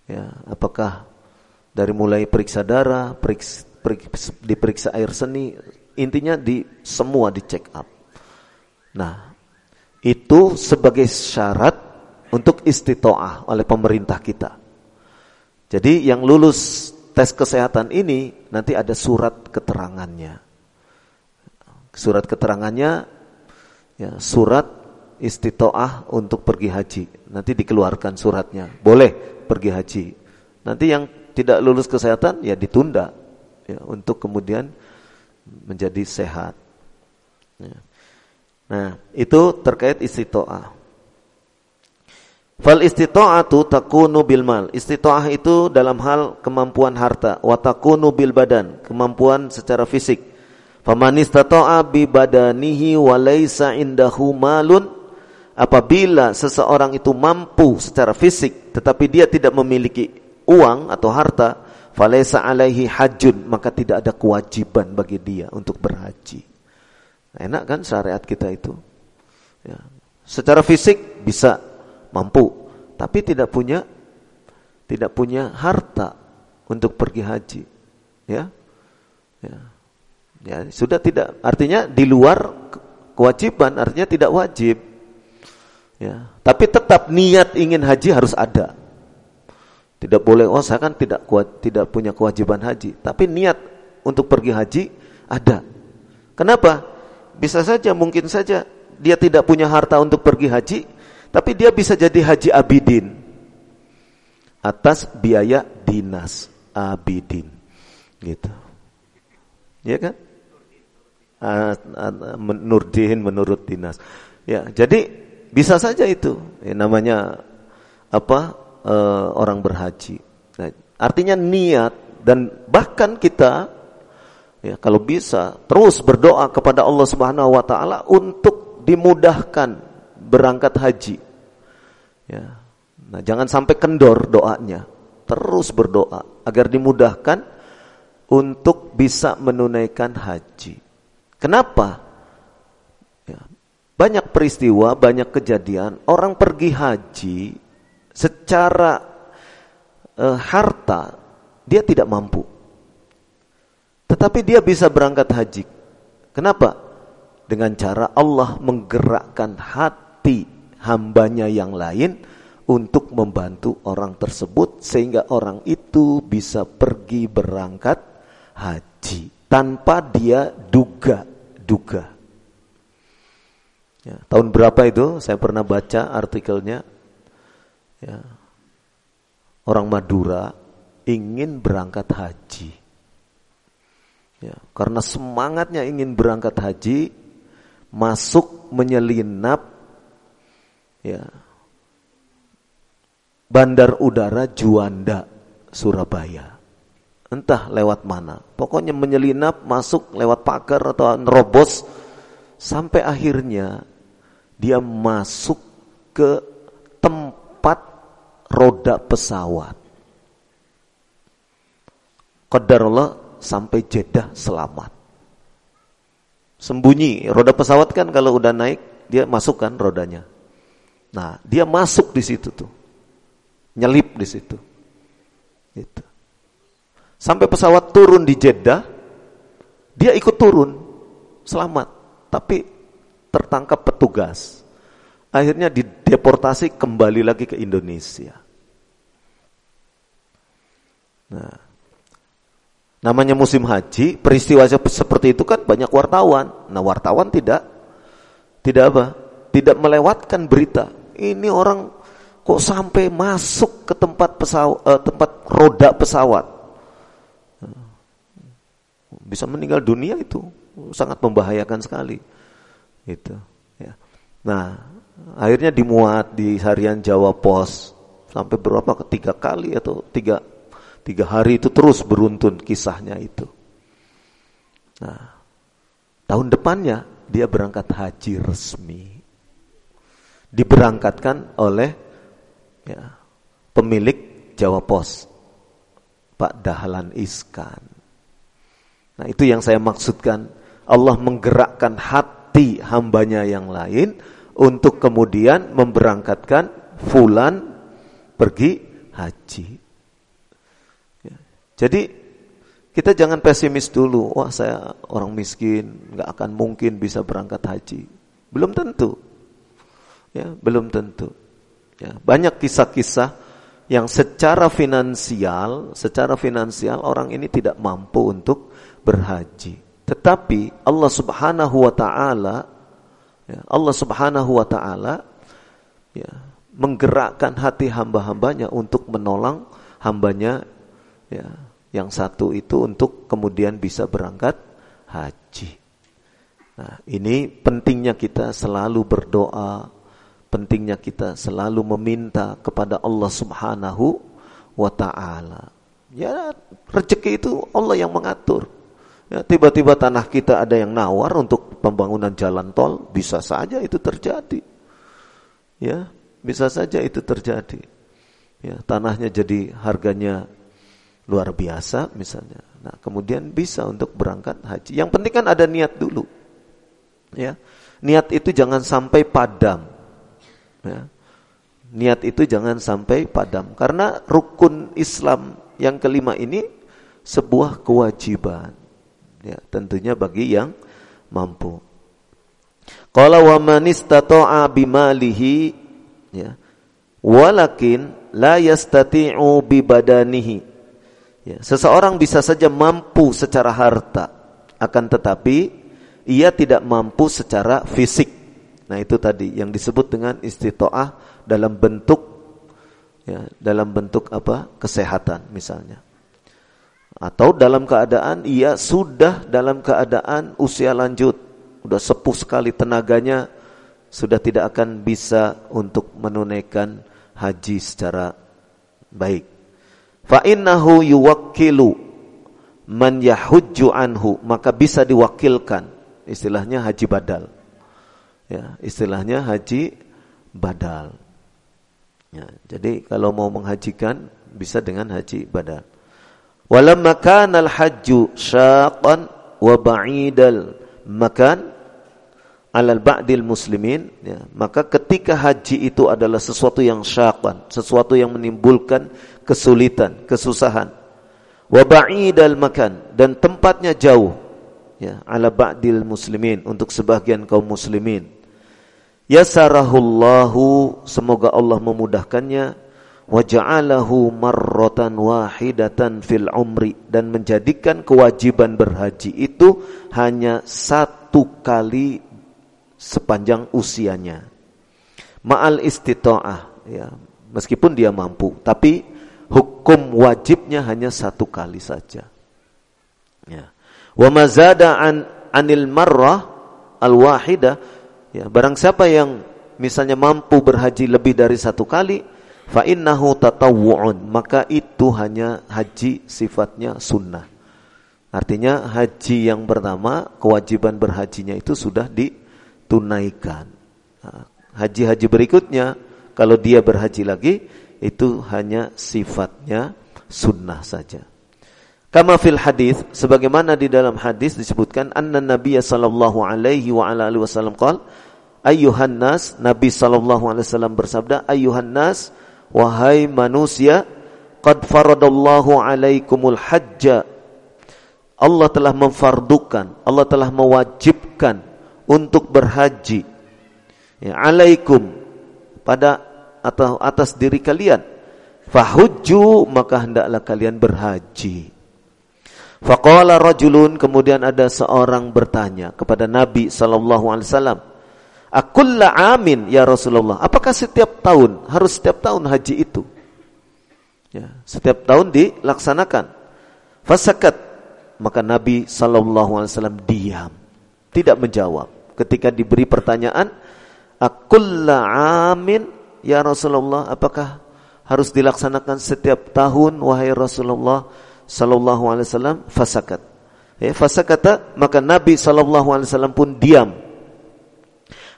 Ya, apakah dari mulai periksa darah, periksa, periksa, diperiksa air seni, intinya di semua dicek up. Nah, itu sebagai syarat untuk istitoah oleh pemerintah kita. Jadi yang lulus tes kesehatan ini nanti ada surat keterangannya. Surat keterangannya ya, surat istitoah untuk pergi haji. Nanti dikeluarkan suratnya. Boleh pergi haji. Nanti yang tidak lulus kesehatan ya ditunda ya, untuk kemudian menjadi sehat. Ya. Nah, itu terkait istitoah. Fal istita'atu takunu bil mal. Istita'ah itu dalam hal kemampuan harta, wa takunu badan, kemampuan secara fisik. Faman istata'a bi badanihi wa laisa indahu malun apabila seseorang itu mampu secara fisik tetapi dia tidak memiliki uang atau harta, falaisa alaihi hajjun, maka tidak ada kewajiban bagi dia untuk berhaji. Enak kan syariat kita itu? Ya. Secara fisik bisa mampu, tapi tidak punya tidak punya harta untuk pergi haji. Ya. Ya. Ya, sudah tidak artinya di luar kewajiban, artinya tidak wajib. Ya, tapi tetap niat ingin haji harus ada. Tidak boleh oh saya kan tidak kuat, tidak punya kewajiban haji, tapi niat untuk pergi haji ada. Kenapa? Bisa saja mungkin saja dia tidak punya harta untuk pergi haji, tapi dia bisa jadi haji abidin atas biaya dinas abidin. Gitu. Ya kan? Nurdin menurut dinas. Ya, jadi bisa saja itu. Ya, namanya apa? E, orang berhaji. Nah, artinya niat dan bahkan kita ya kalau bisa terus berdoa kepada Allah Subhanahu wa taala untuk dimudahkan berangkat haji. Ya. Nah, jangan sampai kendor doanya. Terus berdoa agar dimudahkan untuk bisa menunaikan haji. Kenapa? Ya. Banyak peristiwa, banyak kejadian orang pergi haji secara uh, harta dia tidak mampu. Tetapi dia bisa berangkat haji. Kenapa? Dengan cara Allah menggerakkan hati hati hambanya yang lain untuk membantu orang tersebut sehingga orang itu bisa pergi berangkat haji tanpa dia duga-duga. Ya, tahun berapa itu? Saya pernah baca artikelnya. Ya, orang Madura ingin berangkat haji. Ya, karena semangatnya ingin berangkat haji, masuk menyelinap ya Bandar Udara Juanda Surabaya. Entah lewat mana. Pokoknya menyelinap masuk lewat pagar atau nerobos sampai akhirnya dia masuk ke tempat roda pesawat. Qadarullah sampai Jeddah selamat. Sembunyi, roda pesawat kan kalau udah naik dia masukkan rodanya. Nah, dia masuk di situ tuh. Nyelip di situ. Gitu. Sampai pesawat turun di Jeddah, dia ikut turun, selamat. Tapi tertangkap petugas. Akhirnya dideportasi kembali lagi ke Indonesia. Nah, namanya musim haji, peristiwa seperti itu kan banyak wartawan. Nah, wartawan tidak tidak apa? Tidak melewatkan berita. Ini orang kok sampai masuk ke tempat pesawat, eh, tempat roda pesawat. Bisa meninggal dunia itu sangat membahayakan sekali. Itu. Ya. Nah, akhirnya dimuat di harian Jawa Pos sampai berapa ketiga kali atau tiga tiga hari itu terus beruntun kisahnya itu. Nah, tahun depannya dia berangkat haji resmi. Diberangkatkan oleh ya, pemilik Jawa Pos, Pak Dahlan Iskan. Nah itu yang saya maksudkan, Allah menggerakkan hati hambanya yang lain untuk kemudian memberangkatkan fulan pergi haji. Ya. Jadi kita jangan pesimis dulu, wah saya orang miskin, nggak akan mungkin bisa berangkat haji. Belum tentu, ya belum tentu. Ya, banyak kisah-kisah yang secara finansial, secara finansial orang ini tidak mampu untuk berhaji. Tetapi Allah Subhanahu wa taala ya, Allah Subhanahu wa taala ya, menggerakkan hati hamba-hambanya untuk menolong hambanya ya, yang satu itu untuk kemudian bisa berangkat haji. Nah, ini pentingnya kita selalu berdoa, pentingnya kita selalu meminta kepada Allah Subhanahu wa taala. Ya, rezeki itu Allah yang mengatur. Ya, tiba-tiba tanah kita ada yang nawar untuk pembangunan jalan tol, bisa saja itu terjadi. Ya, bisa saja itu terjadi. Ya, tanahnya jadi harganya luar biasa misalnya. Nah, kemudian bisa untuk berangkat haji. Yang penting kan ada niat dulu. Ya. Niat itu jangan sampai padam. Ya. Niat itu jangan sampai padam karena rukun Islam yang kelima ini sebuah kewajiban. Ya, tentunya bagi yang mampu. Qala wa man istata'a bimalihi ya. Walakin la yastati'u bi badanihi Ya, seseorang bisa saja mampu secara harta, akan tetapi ia tidak mampu secara fisik. Nah itu tadi yang disebut dengan istitoah dalam bentuk ya, dalam bentuk apa? Kesehatan misalnya. Atau dalam keadaan ia sudah dalam keadaan usia lanjut, sudah sepuh sekali tenaganya, sudah tidak akan bisa untuk menunaikan haji secara baik. Fa innahu yuwakkilu man yahujju anhu maka bisa diwakilkan istilahnya haji badal ya istilahnya haji badal. Ya jadi kalau mau menghajikan bisa dengan haji badal. Walamma kana al hajju syaqan wa ba'idal makan alal ba'dil muslimin ya, maka ketika haji itu adalah sesuatu yang syaqan sesuatu yang menimbulkan kesulitan kesusahan. Wa ba'idal makan dan tempatnya jauh ya ala ba'dil muslimin untuk sebagian kaum muslimin yasarahullahu semoga Allah memudahkannya wa ja'alahu marratan wahidatan fil umri dan menjadikan kewajiban berhaji itu hanya satu kali sepanjang usianya. Ma'al istita'ah ya, meskipun dia mampu, tapi hukum wajibnya hanya satu kali saja. Ya. Wa mazada an anil marrah al wahida ya, barang siapa yang misalnya mampu berhaji lebih dari satu kali, fa innahu tatawwu'un, maka itu hanya haji sifatnya sunnah. Artinya haji yang pertama kewajiban berhajinya itu sudah di tunaikan. Haji-haji berikutnya kalau dia berhaji lagi itu hanya sifatnya sunnah saja. Kama fil hadis sebagaimana di dalam hadis disebutkan anna Nabi sallallahu alaihi wa ala alihi wasallam ayyuhan nas Nabi sallallahu alaihi wasallam bersabda ayyuhan nas wahai manusia qad faradallahu alaikumul hajja Allah telah memfardukan, Allah telah mewajibkan untuk berhaji. Ya, alaikum pada atau atas diri kalian. Fahujju maka hendaklah kalian berhaji. Faqala rajulun kemudian ada seorang bertanya kepada Nabi sallallahu alaihi wasallam, "Akulla amin ya Rasulullah? Apakah setiap tahun harus setiap tahun haji itu?" Ya, setiap tahun dilaksanakan. Fasakat maka Nabi wasallam diam, tidak menjawab. Ketika diberi pertanyaan, "Akulla amin ya Rasulullah? Apakah harus dilaksanakan setiap tahun wahai Rasulullah sallallahu alaihi wasallam?" Fasakat. Ya, fasakata maka Nabi wasallam pun diam.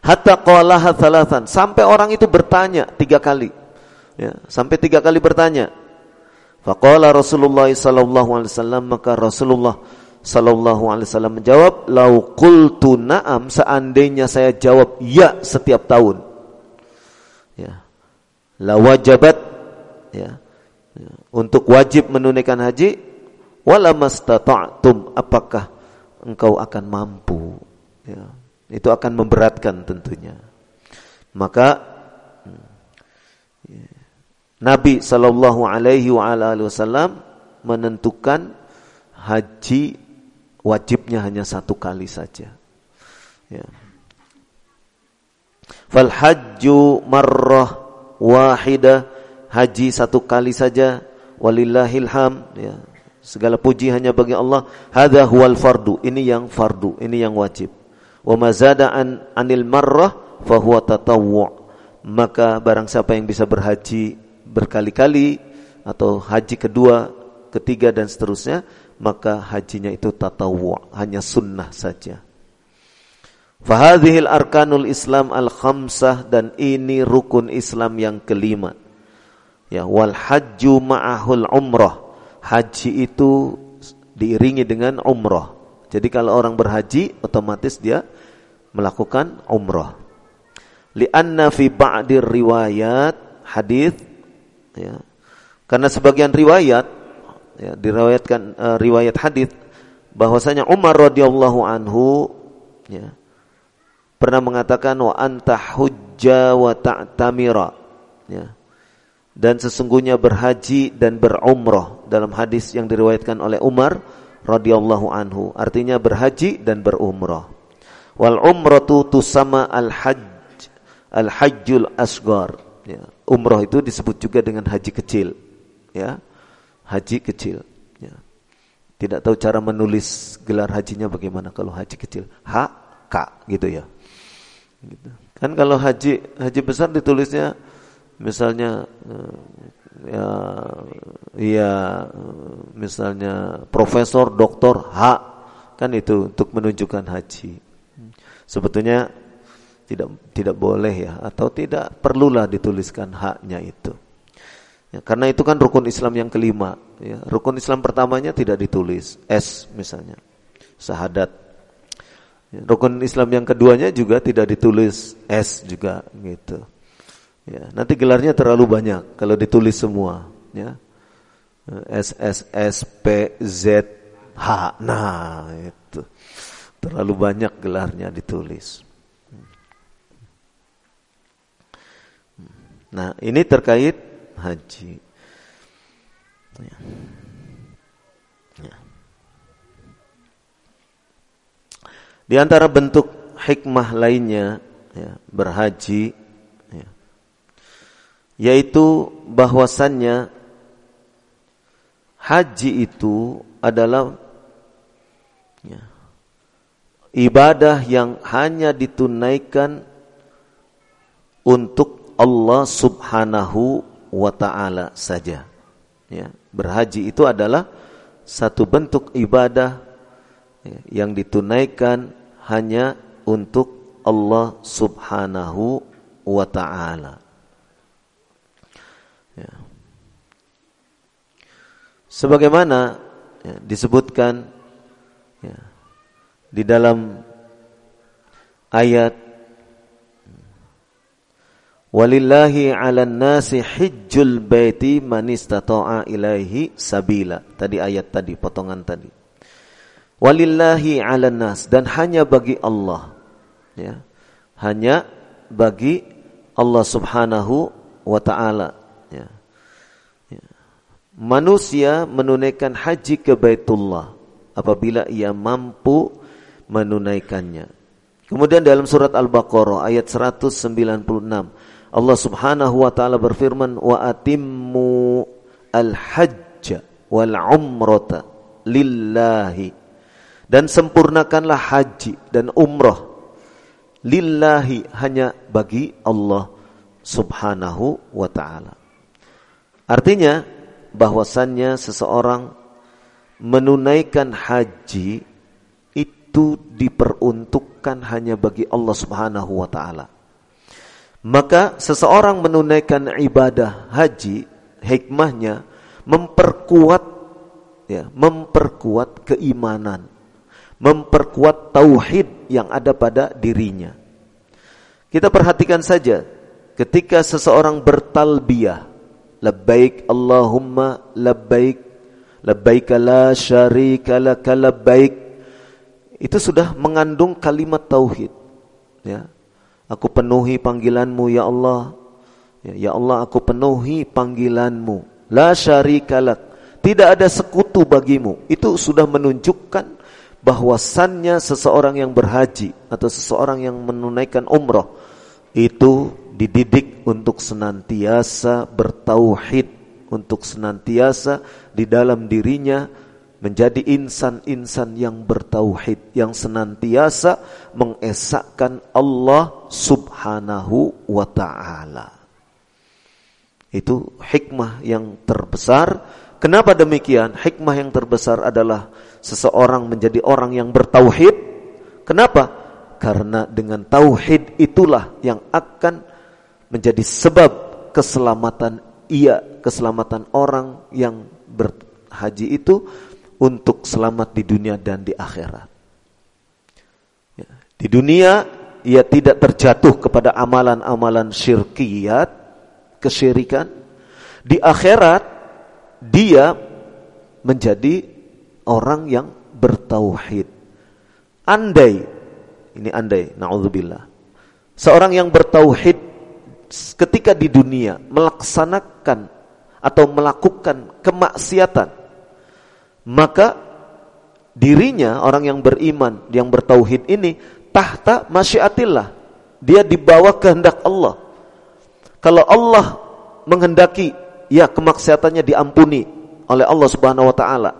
Hatta qalaha thalathan sampai orang itu bertanya tiga kali. Ya, sampai tiga kali bertanya. Faqala Rasulullah sallallahu alaihi wasallam maka Rasulullah sallallahu alaihi wasallam menjawab, "Lau qultu na'am seandainya saya jawab ya setiap tahun." Ya. La wajabat ya. ya. Untuk wajib menunaikan haji wala mastata'tum apakah engkau akan mampu ya. Itu akan memberatkan tentunya. Maka Nabi Shallallahu Alaihi Wasallam menentukan haji wajibnya hanya satu kali saja. Ya. Fal hajju marrah wahidah haji satu kali saja walillahil ham ya. Segala puji hanya bagi Allah. Hadza huwal fardu. Ini yang fardu, ini yang wajib. Wa mazada an anil marrah fahuwa tatawwu. Maka barang siapa yang bisa berhaji berkali-kali atau haji kedua, ketiga dan seterusnya, maka hajinya itu tatawu, hanya sunnah saja. Fahadhil arkanul Islam al khamsah dan ini rukun Islam yang kelima. Ya, wal hajju ma'ahul umrah. Haji itu diiringi dengan umrah. Jadi kalau orang berhaji otomatis dia melakukan umrah. Lianna fi ba'dir riwayat hadis ya. Karena sebagian riwayat ya, diriwayatkan uh, riwayat hadis bahwasanya Umar radhiyallahu anhu ya, pernah mengatakan wa anta hujja wa ta'tamira ya. Dan sesungguhnya berhaji dan berumrah dalam hadis yang diriwayatkan oleh Umar radhiyallahu anhu artinya berhaji dan berumrah. Wal umratu tusama al hajj al hajjul asgar ya umroh itu disebut juga dengan haji kecil. Ya haji kecil. Ya. tidak tahu cara menulis gelar hajinya bagaimana kalau haji kecil. H K gitu ya. Gitu. kan kalau haji haji besar ditulisnya misalnya eh, ya ya misalnya profesor doktor H. Kan itu untuk menunjukkan haji sebetulnya tidak tidak boleh ya atau tidak perlulah dituliskan haknya itu. Ya, karena itu kan rukun Islam yang kelima. Ya. Rukun Islam pertamanya tidak ditulis S misalnya, sahadat. Ya, rukun Islam yang keduanya juga tidak ditulis S juga gitu. Ya, nanti gelarnya terlalu banyak kalau ditulis semua. Ya. S S S P Z H. Nah itu terlalu banyak gelarnya ditulis. Nah, ini terkait haji. Ya. Di antara bentuk hikmah lainnya ya, berhaji ya, yaitu bahwasannya haji itu adalah ibadah yang hanya ditunaikan untuk Allah Subhanahu wa taala saja. Ya, berhaji itu adalah satu bentuk ibadah ya, yang ditunaikan hanya untuk Allah Subhanahu wa taala. Ya. Sebagaimana ya, disebutkan di dalam ayat Walillahi 'alan nasi hijjul baiti man istata'a ilaihi sabila. Tadi ayat tadi, potongan tadi. Walillahi 'alan nas dan hanya bagi Allah. Ya. Hanya bagi Allah Subhanahu wa taala, ya. ya. Manusia menunaikan haji ke Baitullah apabila ia mampu menunaikannya. Kemudian dalam surat Al-Baqarah ayat 196 Allah Subhanahu wa taala berfirman wa atimmu al-hajj wal umrata lillahi dan sempurnakanlah haji dan umrah lillahi hanya bagi Allah Subhanahu wa taala. Artinya bahwasannya seseorang menunaikan haji itu diperuntukkan hanya bagi Allah Subhanahu wa taala. Maka seseorang menunaikan ibadah haji, hikmahnya memperkuat ya, memperkuat keimanan, memperkuat tauhid yang ada pada dirinya. Kita perhatikan saja ketika seseorang bertalbiyah, labbaik Allahumma labbaik, labbaik la syarika. Itu sudah mengandung kalimat tauhid, ya Aku penuhi panggilanmu ya Allah. Ya, ya Allah aku penuhi panggilanmu. La syarikalak. Tidak ada sekutu bagimu. Itu sudah menunjukkan bahwasannya seseorang yang berhaji atau seseorang yang menunaikan umrah itu dididik untuk senantiasa bertauhid, untuk senantiasa di dalam dirinya menjadi insan-insan yang bertauhid yang senantiasa mengesahkan Allah Subhanahu wa taala. Itu hikmah yang terbesar. Kenapa demikian? Hikmah yang terbesar adalah seseorang menjadi orang yang bertauhid. Kenapa? Karena dengan tauhid itulah yang akan menjadi sebab keselamatan ia, keselamatan orang yang berhaji itu untuk selamat di dunia dan di akhirat. Ya. Di dunia ia tidak terjatuh kepada amalan-amalan syirkiyat, kesyirikan. Di akhirat dia menjadi orang yang bertauhid. Andai, ini andai, na'udzubillah. Seorang yang bertauhid ketika di dunia melaksanakan atau melakukan kemaksiatan maka dirinya orang yang beriman, yang bertauhid ini tahta masyiatillah. Dia di bawah kehendak Allah. Kalau Allah menghendaki ya kemaksiatannya diampuni oleh Allah Subhanahu wa taala,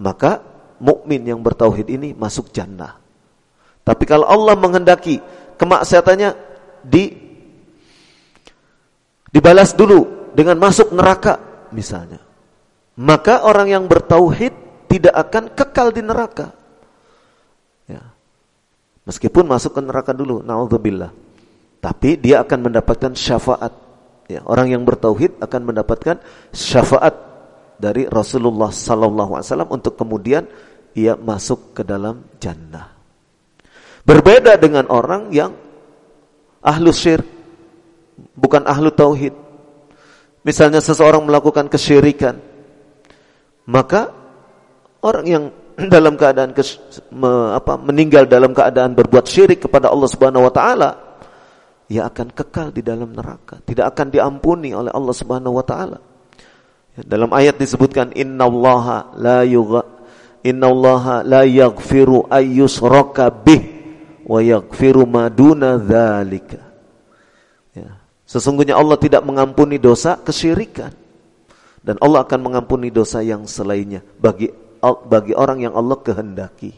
maka mukmin yang bertauhid ini masuk jannah. Tapi kalau Allah menghendaki kemaksiatannya di dibalas dulu dengan masuk neraka misalnya. Maka orang yang bertauhid tidak akan kekal di neraka. Ya. Meskipun masuk ke neraka dulu, naudzubillah. Tapi dia akan mendapatkan syafaat. Ya, orang yang bertauhid akan mendapatkan syafaat dari Rasulullah wasallam untuk kemudian ia masuk ke dalam jannah. Berbeda dengan orang yang ahlu syirk, bukan ahlu tauhid. Misalnya seseorang melakukan kesyirikan, maka Orang yang dalam keadaan kes, me, apa, meninggal dalam keadaan berbuat syirik kepada Allah Subhanahu wa taala, ia akan kekal di dalam neraka, tidak akan diampuni oleh Allah Subhanahu wa taala. Ya, dalam ayat disebutkan innallaha la yugha innallaha la yaghfiru bih wa yaghfiru ma duna dzalika. Ya. Sesungguhnya Allah tidak mengampuni dosa kesyirikan dan Allah akan mengampuni dosa yang selainnya bagi bagi orang yang Allah kehendaki.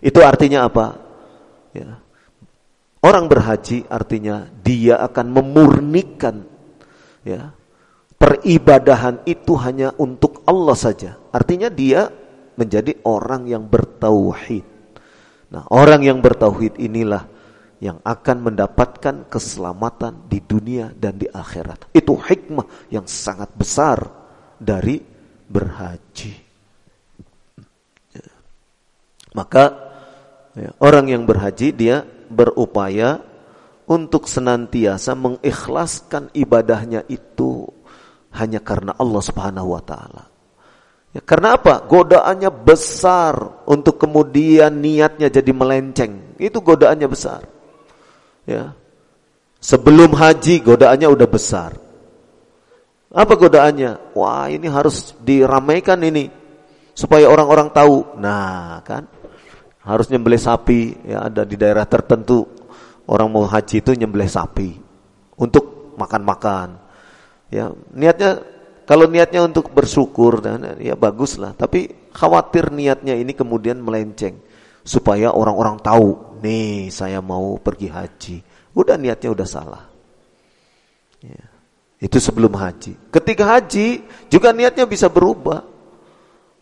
Itu artinya apa? Ya. Orang berhaji artinya dia akan memurnikan ya, peribadahan itu hanya untuk Allah saja. Artinya dia menjadi orang yang bertauhid. Nah, orang yang bertauhid inilah yang akan mendapatkan keselamatan di dunia dan di akhirat. Itu hikmah yang sangat besar dari berhaji. Maka ya, orang yang berhaji dia berupaya untuk senantiasa mengikhlaskan ibadahnya itu hanya karena Allah Subhanahu wa taala. Ya, karena apa? Godaannya besar untuk kemudian niatnya jadi melenceng. Itu godaannya besar. Ya. Sebelum haji godaannya udah besar. Apa godaannya? Wah, ini harus diramaikan ini supaya orang-orang tahu. Nah, kan? Harus nyembelih sapi ya ada di daerah tertentu orang mau haji itu nyembelih sapi untuk makan-makan. Ya, niatnya kalau niatnya untuk bersyukur dan ya baguslah, tapi khawatir niatnya ini kemudian melenceng supaya orang-orang tahu, nih saya mau pergi haji. Udah niatnya udah salah. Ya. Itu sebelum haji. Ketika haji juga niatnya bisa berubah.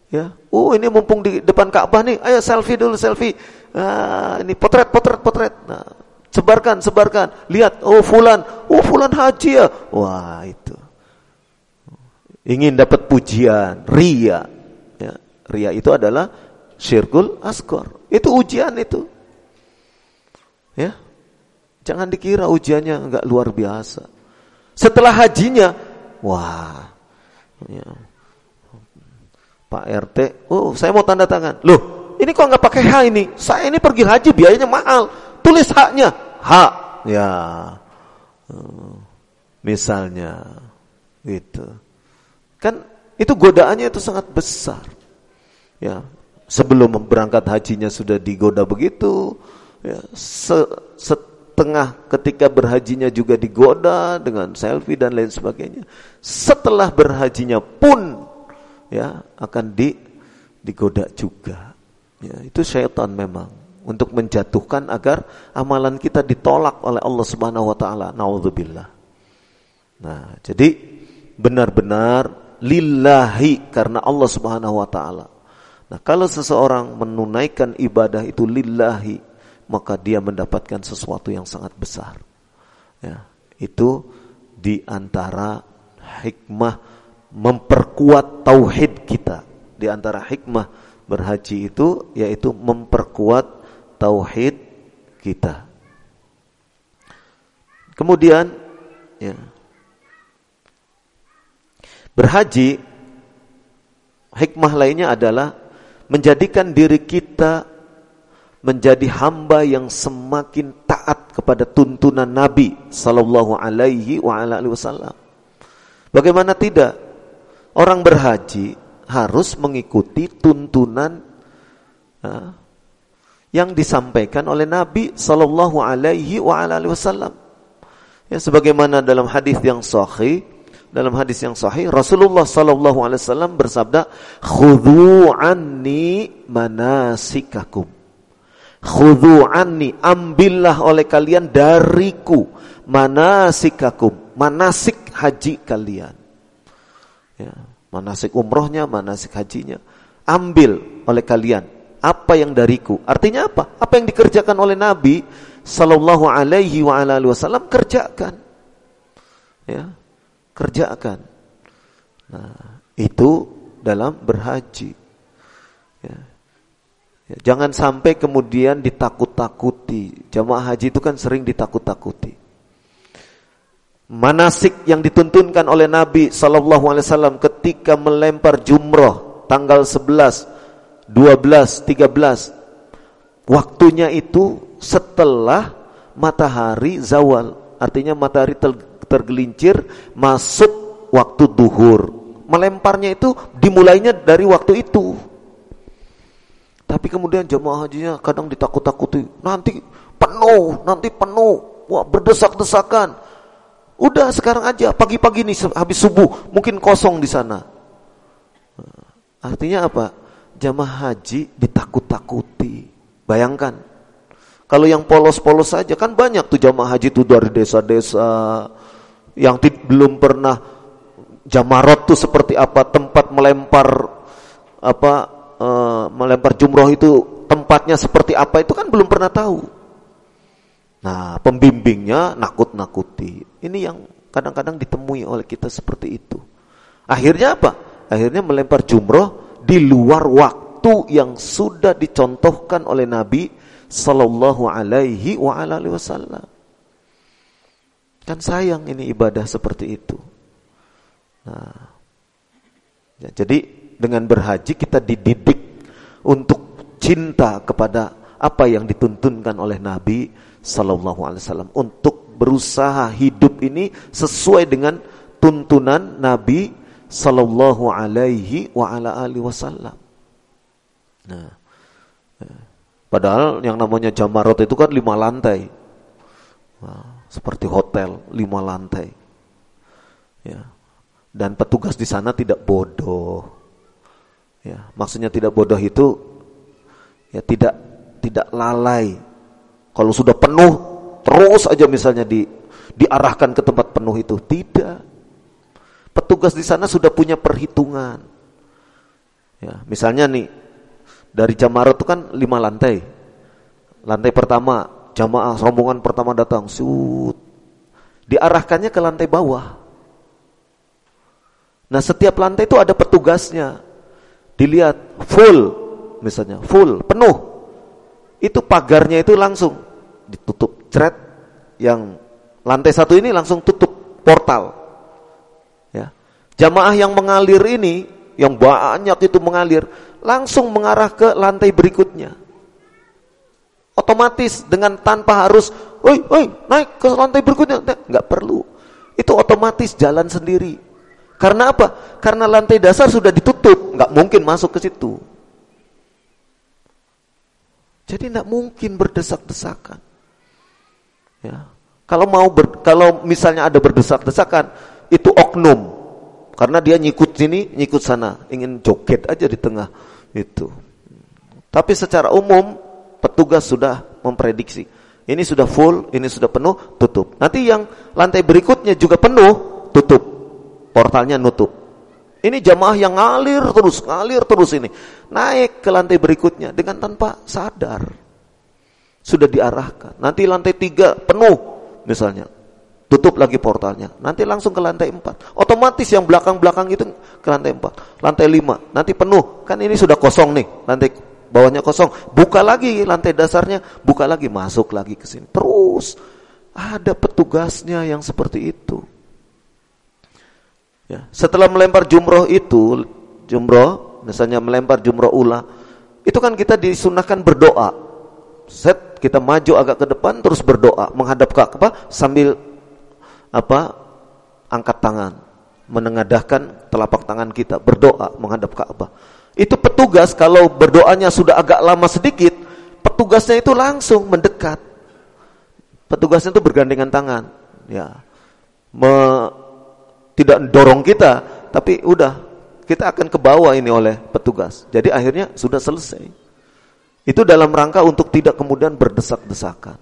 Ya, oh ini mumpung di depan Ka'bah nih, ayo selfie dulu selfie. Ah, ini potret potret potret. Nah, sebarkan sebarkan. Lihat, oh fulan, oh fulan haji ya. Wah itu ingin dapat pujian, ria. Ya, ria itu adalah syirkul askor. Itu ujian itu. Ya. Jangan dikira ujiannya enggak luar biasa. Setelah hajinya, wah. Ya. Pak RT, oh saya mau tanda tangan. Loh, ini kok nggak pakai H ini? Saya ini pergi haji biayanya mahal. Tulis haknya, hak. Ya. Hmm, misalnya gitu. Kan itu godaannya itu sangat besar. Ya, sebelum berangkat hajinya sudah digoda begitu, ya, se setengah ketika berhajinya juga digoda dengan selfie dan lain sebagainya. Setelah berhajinya pun ya akan di digoda juga. Ya, itu syaitan memang untuk menjatuhkan agar amalan kita ditolak oleh Allah Subhanahu wa taala. Nauzubillah. Nah, jadi benar-benar lillahi karena Allah Subhanahu wa taala. Nah, kalau seseorang menunaikan ibadah itu lillahi, maka dia mendapatkan sesuatu yang sangat besar. Ya, itu di antara hikmah memperkuat tauhid kita. Di antara hikmah berhaji itu yaitu memperkuat tauhid kita. Kemudian ya, Berhaji hikmah lainnya adalah menjadikan diri kita menjadi hamba yang semakin taat kepada tuntunan Nabi sallallahu alaihi wasallam. Bagaimana tidak? Orang berhaji harus mengikuti tuntunan uh, yang disampaikan oleh Nabi sallallahu alaihi wasallam. Ya sebagaimana dalam hadis yang sahih dalam hadis yang sahih Rasulullah sallallahu alaihi wasallam bersabda khudhu anni manasikakum. Khudhu anni ambillah oleh kalian dariku manasikakum manasik haji kalian. Ya manasik umrohnya manasik hajinya ambil oleh kalian apa yang dariku artinya apa apa yang dikerjakan oleh Nabi sallallahu alaihi wa alihi wasallam kerjakan ya kerjakan. Nah, itu dalam berhaji. Ya. Ya, jangan sampai kemudian ditakut-takuti. Jamaah haji itu kan sering ditakut-takuti. Manasik yang dituntunkan oleh Nabi Sallallahu Alaihi Wasallam ketika melempar jumroh tanggal 11, 12, 13. Waktunya itu setelah matahari zawal. Artinya matahari tergelincir masuk waktu duhur. Melemparnya itu dimulainya dari waktu itu. Tapi kemudian jemaah hajinya kadang ditakut-takuti. Nanti penuh, nanti penuh. Wah berdesak-desakan. Udah sekarang aja pagi-pagi nih habis subuh mungkin kosong di sana. Artinya apa? Jamaah haji ditakut-takuti. Bayangkan. Kalau yang polos-polos saja kan banyak tuh jamaah haji tuh dari desa-desa, yang belum pernah jamarot itu seperti apa tempat melempar apa e, melempar jumroh itu tempatnya seperti apa itu kan belum pernah tahu. Nah, pembimbingnya nakut-nakuti. Ini yang kadang-kadang ditemui oleh kita seperti itu. Akhirnya apa? Akhirnya melempar jumroh di luar waktu yang sudah dicontohkan oleh Nabi Sallallahu Alaihi Wasallam. Kan sayang ini ibadah seperti itu. Nah, ya, jadi dengan berhaji kita dididik untuk cinta kepada apa yang dituntunkan oleh Nabi Sallallahu Alaihi Wasallam untuk berusaha hidup ini sesuai dengan tuntunan Nabi Sallallahu Alaihi wa ala alihi Wasallam. Nah, padahal yang namanya Jamarot itu kan lima lantai, nah, seperti hotel lima lantai. Ya, dan petugas di sana tidak bodoh. Ya, maksudnya tidak bodoh itu ya tidak tidak lalai. Kalau sudah penuh terus aja misalnya di diarahkan ke tempat penuh itu tidak. Petugas di sana sudah punya perhitungan. Ya, misalnya nih dari Jamarot itu kan lima lantai. Lantai pertama jamaah rombongan pertama datang, sud diarahkannya ke lantai bawah. Nah setiap lantai itu ada petugasnya. Dilihat full, misalnya full, penuh. Itu pagarnya itu langsung ditutup, cret. Yang lantai satu ini langsung tutup portal. Jamaah yang mengalir ini, yang banyak itu mengalir, langsung mengarah ke lantai berikutnya. Otomatis dengan tanpa harus, oi, oi, naik ke lantai berikutnya, nggak perlu. Itu otomatis jalan sendiri. Karena apa? Karena lantai dasar sudah ditutup, nggak mungkin masuk ke situ. Jadi nggak mungkin berdesak-desakan. Ya. Kalau mau ber, kalau misalnya ada berdesak-desakan, itu oknum karena dia nyikut sini, nyikut sana, ingin joget aja di tengah itu. Tapi secara umum petugas sudah memprediksi. Ini sudah full, ini sudah penuh, tutup. Nanti yang lantai berikutnya juga penuh, tutup. Portalnya nutup. Ini jamaah yang ngalir terus, ngalir terus ini. Naik ke lantai berikutnya dengan tanpa sadar. Sudah diarahkan. Nanti lantai tiga penuh misalnya tutup lagi portalnya. Nanti langsung ke lantai 4. Otomatis yang belakang-belakang itu ke lantai 4. Lantai 5, nanti penuh. Kan ini sudah kosong nih, lantai bawahnya kosong. Buka lagi lantai dasarnya, buka lagi, masuk lagi ke sini. Terus ada petugasnya yang seperti itu. Ya, setelah melempar jumroh itu, jumroh, misalnya melempar jumroh ula, itu kan kita disunahkan berdoa. Set kita maju agak ke depan terus berdoa menghadap Ka'bah sambil apa angkat tangan, menengadahkan telapak tangan kita, berdoa menghadap Ka'bah. Itu petugas kalau berdoanya sudah agak lama sedikit, petugasnya itu langsung mendekat. Petugasnya itu bergandengan tangan, ya. Me, tidak dorong kita, tapi udah kita akan ke bawah ini oleh petugas. Jadi akhirnya sudah selesai. Itu dalam rangka untuk tidak kemudian berdesak-desakan.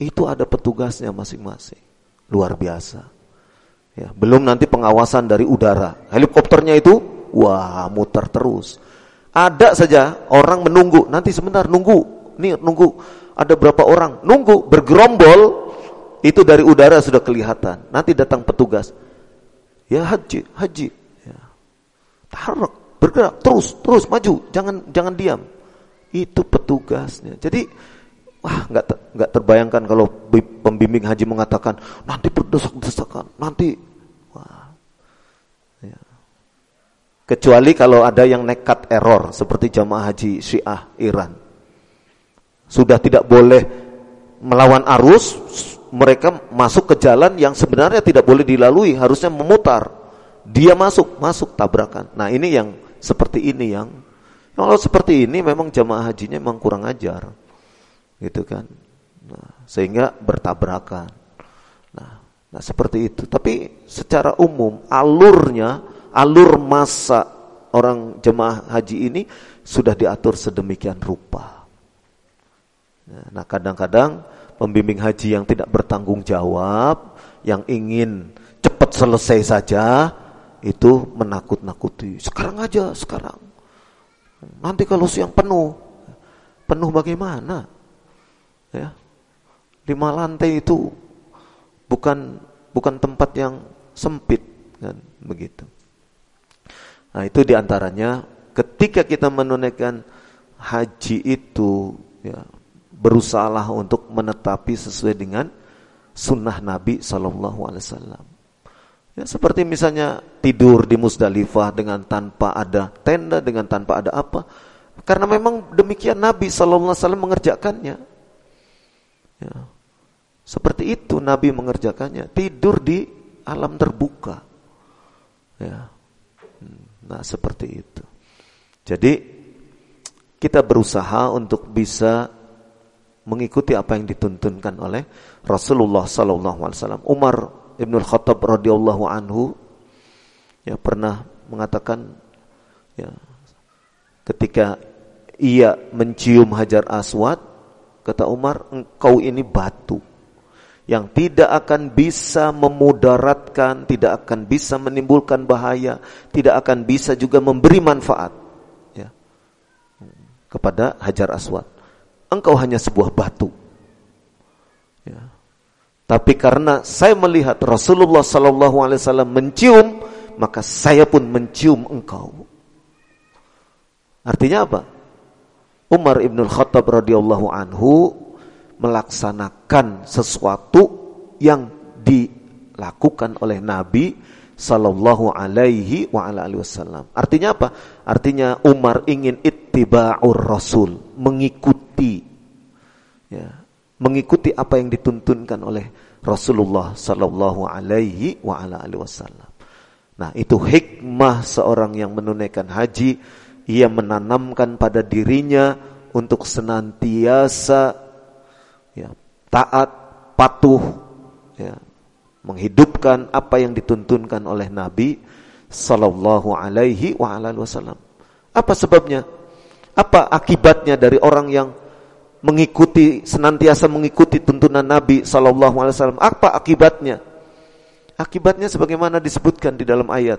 Itu ada petugasnya masing-masing. Luar biasa. Ya, belum nanti pengawasan dari udara. Helikopternya itu wah muter terus. Ada saja orang menunggu, nanti sebentar nunggu. Nih nunggu ada berapa orang nunggu bergerombol itu dari udara sudah kelihatan. Nanti datang petugas. Ya haji, haji. Ya. Tarik, bergerak terus, terus maju, jangan jangan diam. Itu petugasnya. Jadi Wah, nggak nggak terbayangkan kalau pembimbing haji mengatakan nanti berdesak-desakan, nanti wah. Ya. Kecuali kalau ada yang nekat error seperti jamaah haji Syiah Iran. Sudah tidak boleh melawan arus, mereka masuk ke jalan yang sebenarnya tidak boleh dilalui, harusnya memutar. Dia masuk, masuk tabrakan. Nah, ini yang seperti ini yang kalau seperti ini memang jamaah hajinya memang kurang ajar. Gitu kan? Nah, sehingga bertabrakan. Nah, nah seperti itu. Tapi secara umum alurnya alur masa orang jemaah haji ini sudah diatur sedemikian rupa. Nah kadang-kadang pembimbing haji yang tidak bertanggung jawab yang ingin cepat selesai saja itu menakut-nakuti. Sekarang aja sekarang nanti kalau siang penuh penuh bagaimana Ya. Lima lantai itu bukan bukan tempat yang sempit kan begitu. Nah, itu di antaranya ketika kita menunaikan haji itu ya berusahalah untuk menetapi sesuai dengan sunnah Nabi Shallallahu Alaihi Wasallam. Ya, seperti misalnya tidur di Musdalifah dengan tanpa ada tenda, dengan tanpa ada apa. Karena memang demikian Nabi Wasallam mengerjakannya. Ya. Seperti itu Nabi mengerjakannya. Tidur di alam terbuka. Ya. Nah seperti itu. Jadi kita berusaha untuk bisa mengikuti apa yang dituntunkan oleh Rasulullah Wasallam. Umar Ibnul Khattab radhiyallahu anhu ya pernah mengatakan ya ketika ia mencium Hajar Aswad kata Umar engkau ini batu yang tidak akan bisa memudaratkan, tidak akan bisa menimbulkan bahaya, tidak akan bisa juga memberi manfaat ya, kepada Hajar Aswad. Engkau hanya sebuah batu. Tapi karena saya melihat Rasulullah Wasallam mencium, maka saya pun mencium engkau. Artinya apa? Umar ibn Khattab radhiyallahu anhu melaksanakan sesuatu yang dilakukan oleh Nabi Sallallahu Alaihi wa ala alihi Wasallam. Artinya apa? Artinya Umar ingin ittiba'ur Rasul, mengikuti, ya, mengikuti apa yang dituntunkan oleh Rasulullah sallallahu alaihi wa ala alihi wasallam. Nah, itu hikmah seorang yang menunaikan haji, ia menanamkan pada dirinya untuk senantiasa ya, taat, patuh, ya, menghidupkan apa yang dituntunkan oleh Nabi sallallahu alaihi wa ala alihi wasallam. Apa sebabnya? Apa akibatnya dari orang yang mengikuti senantiasa mengikuti tuntunan Nabi sallallahu alaihi wasallam. Apa akibatnya? Akibatnya sebagaimana disebutkan di dalam ayat.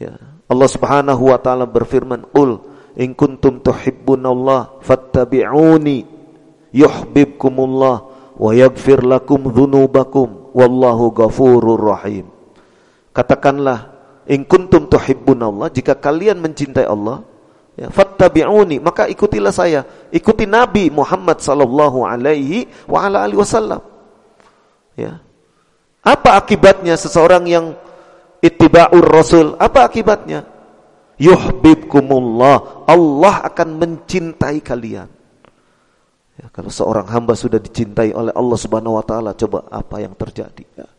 Ya. Allah Subhanahu wa taala berfirman, "Qul in kuntum tuhibbunallah fattabi'uni yuhibbukumullah wa yaghfir lakum dzunubakum wallahu ghafurur rahim." Katakanlah, "In kuntum tuhibbunallah," jika kalian mencintai Allah, Ya, fattabi'uni, maka ikutilah saya. Ikuti Nabi Muhammad sallallahu alaihi wa ala alihi wasallam. Ya. Apa akibatnya seseorang yang ittiba'ur rasul? Apa akibatnya? Yuhibbukumullah. Allah akan mencintai kalian. Ya, kalau seorang hamba sudah dicintai oleh Allah Subhanahu wa taala, coba apa yang terjadi? Ya.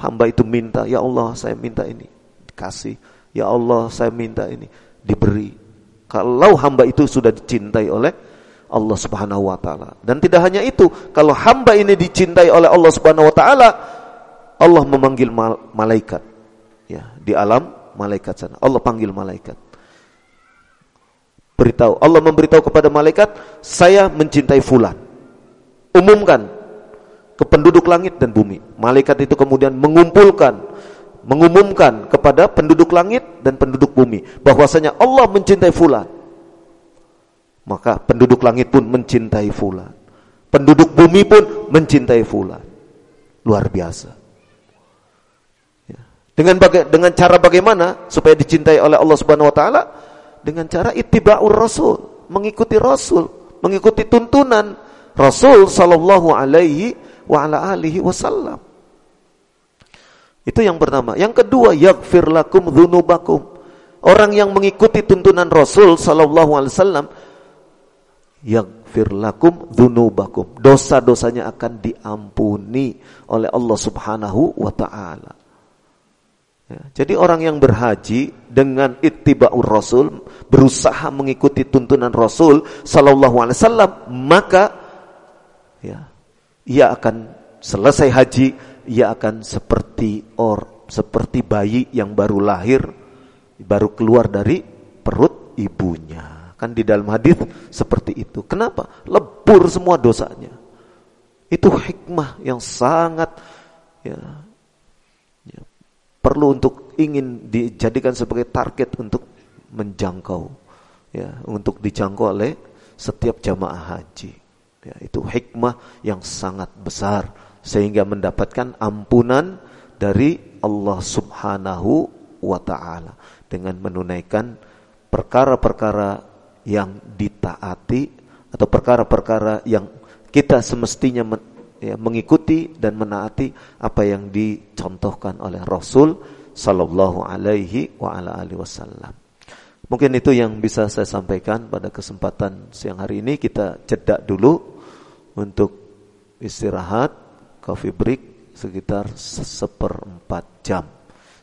Hamba itu minta, "Ya Allah, saya minta ini." Dikasih. "Ya Allah, saya minta ini." Diberi kalau hamba itu sudah dicintai oleh Allah Subhanahu wa taala. Dan tidak hanya itu, kalau hamba ini dicintai oleh Allah Subhanahu wa taala, Allah memanggil malaikat. Ya, di alam malaikat sana. Allah panggil malaikat. Beritahu, Allah memberitahu kepada malaikat, saya mencintai fulan. Umumkan ke penduduk langit dan bumi. Malaikat itu kemudian mengumpulkan mengumumkan kepada penduduk langit dan penduduk bumi bahwasanya Allah mencintai fulan. Maka penduduk langit pun mencintai fulan. Penduduk bumi pun mencintai fulan. Luar biasa. Ya. Dengan baga dengan cara bagaimana supaya dicintai oleh Allah Subhanahu wa taala? Dengan cara ittiba'ur rasul, mengikuti rasul, mengikuti tuntunan Rasul sallallahu alaihi wa ala alihi wasallam. Itu yang pertama. Yang kedua, yaghfir lakum dzunubakum. Orang yang mengikuti tuntunan Rasul sallallahu alaihi wasallam yaghfir lakum dzunubakum. Dosa-dosanya akan diampuni oleh Allah Subhanahu wa taala. Ya, jadi orang yang berhaji dengan ittiba'ur Rasul, berusaha mengikuti tuntunan Rasul sallallahu alaihi wasallam, maka ya, ia akan selesai haji ia akan seperti or seperti bayi yang baru lahir baru keluar dari perut ibunya. Kan di dalam hadis seperti itu. Kenapa? Lebur semua dosanya. Itu hikmah yang sangat ya, ya perlu untuk ingin dijadikan sebagai target untuk menjangkau ya untuk dijangkau oleh setiap jamaah haji. Ya itu hikmah yang sangat besar sehingga mendapatkan ampunan dari Allah Subhanahu wa taala dengan menunaikan perkara-perkara yang ditaati atau perkara-perkara yang kita semestinya ya, mengikuti dan menaati apa yang dicontohkan oleh Rasul sallallahu alaihi wa ala alihi wasallam. Mungkin itu yang bisa saya sampaikan pada kesempatan siang hari ini. Kita cedak dulu untuk istirahat, coffee break sekitar seperempat jam.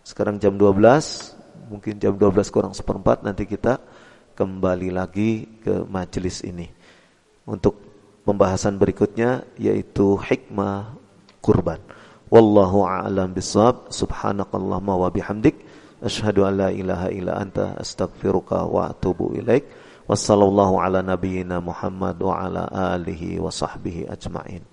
Sekarang jam 12, mungkin jam 12 kurang seperempat nanti kita kembali lagi ke majelis ini. Untuk pembahasan berikutnya yaitu hikmah kurban. Wallahu a'lam bishawab. Subhanakallahumma wa bihamdik Ashhadu an la ilaha illa anta astaghfiruka wa atubu ilaik. Wassallallahu ala nabiyyina Muhammad wa ala alihi wa sahbihi ajma'in.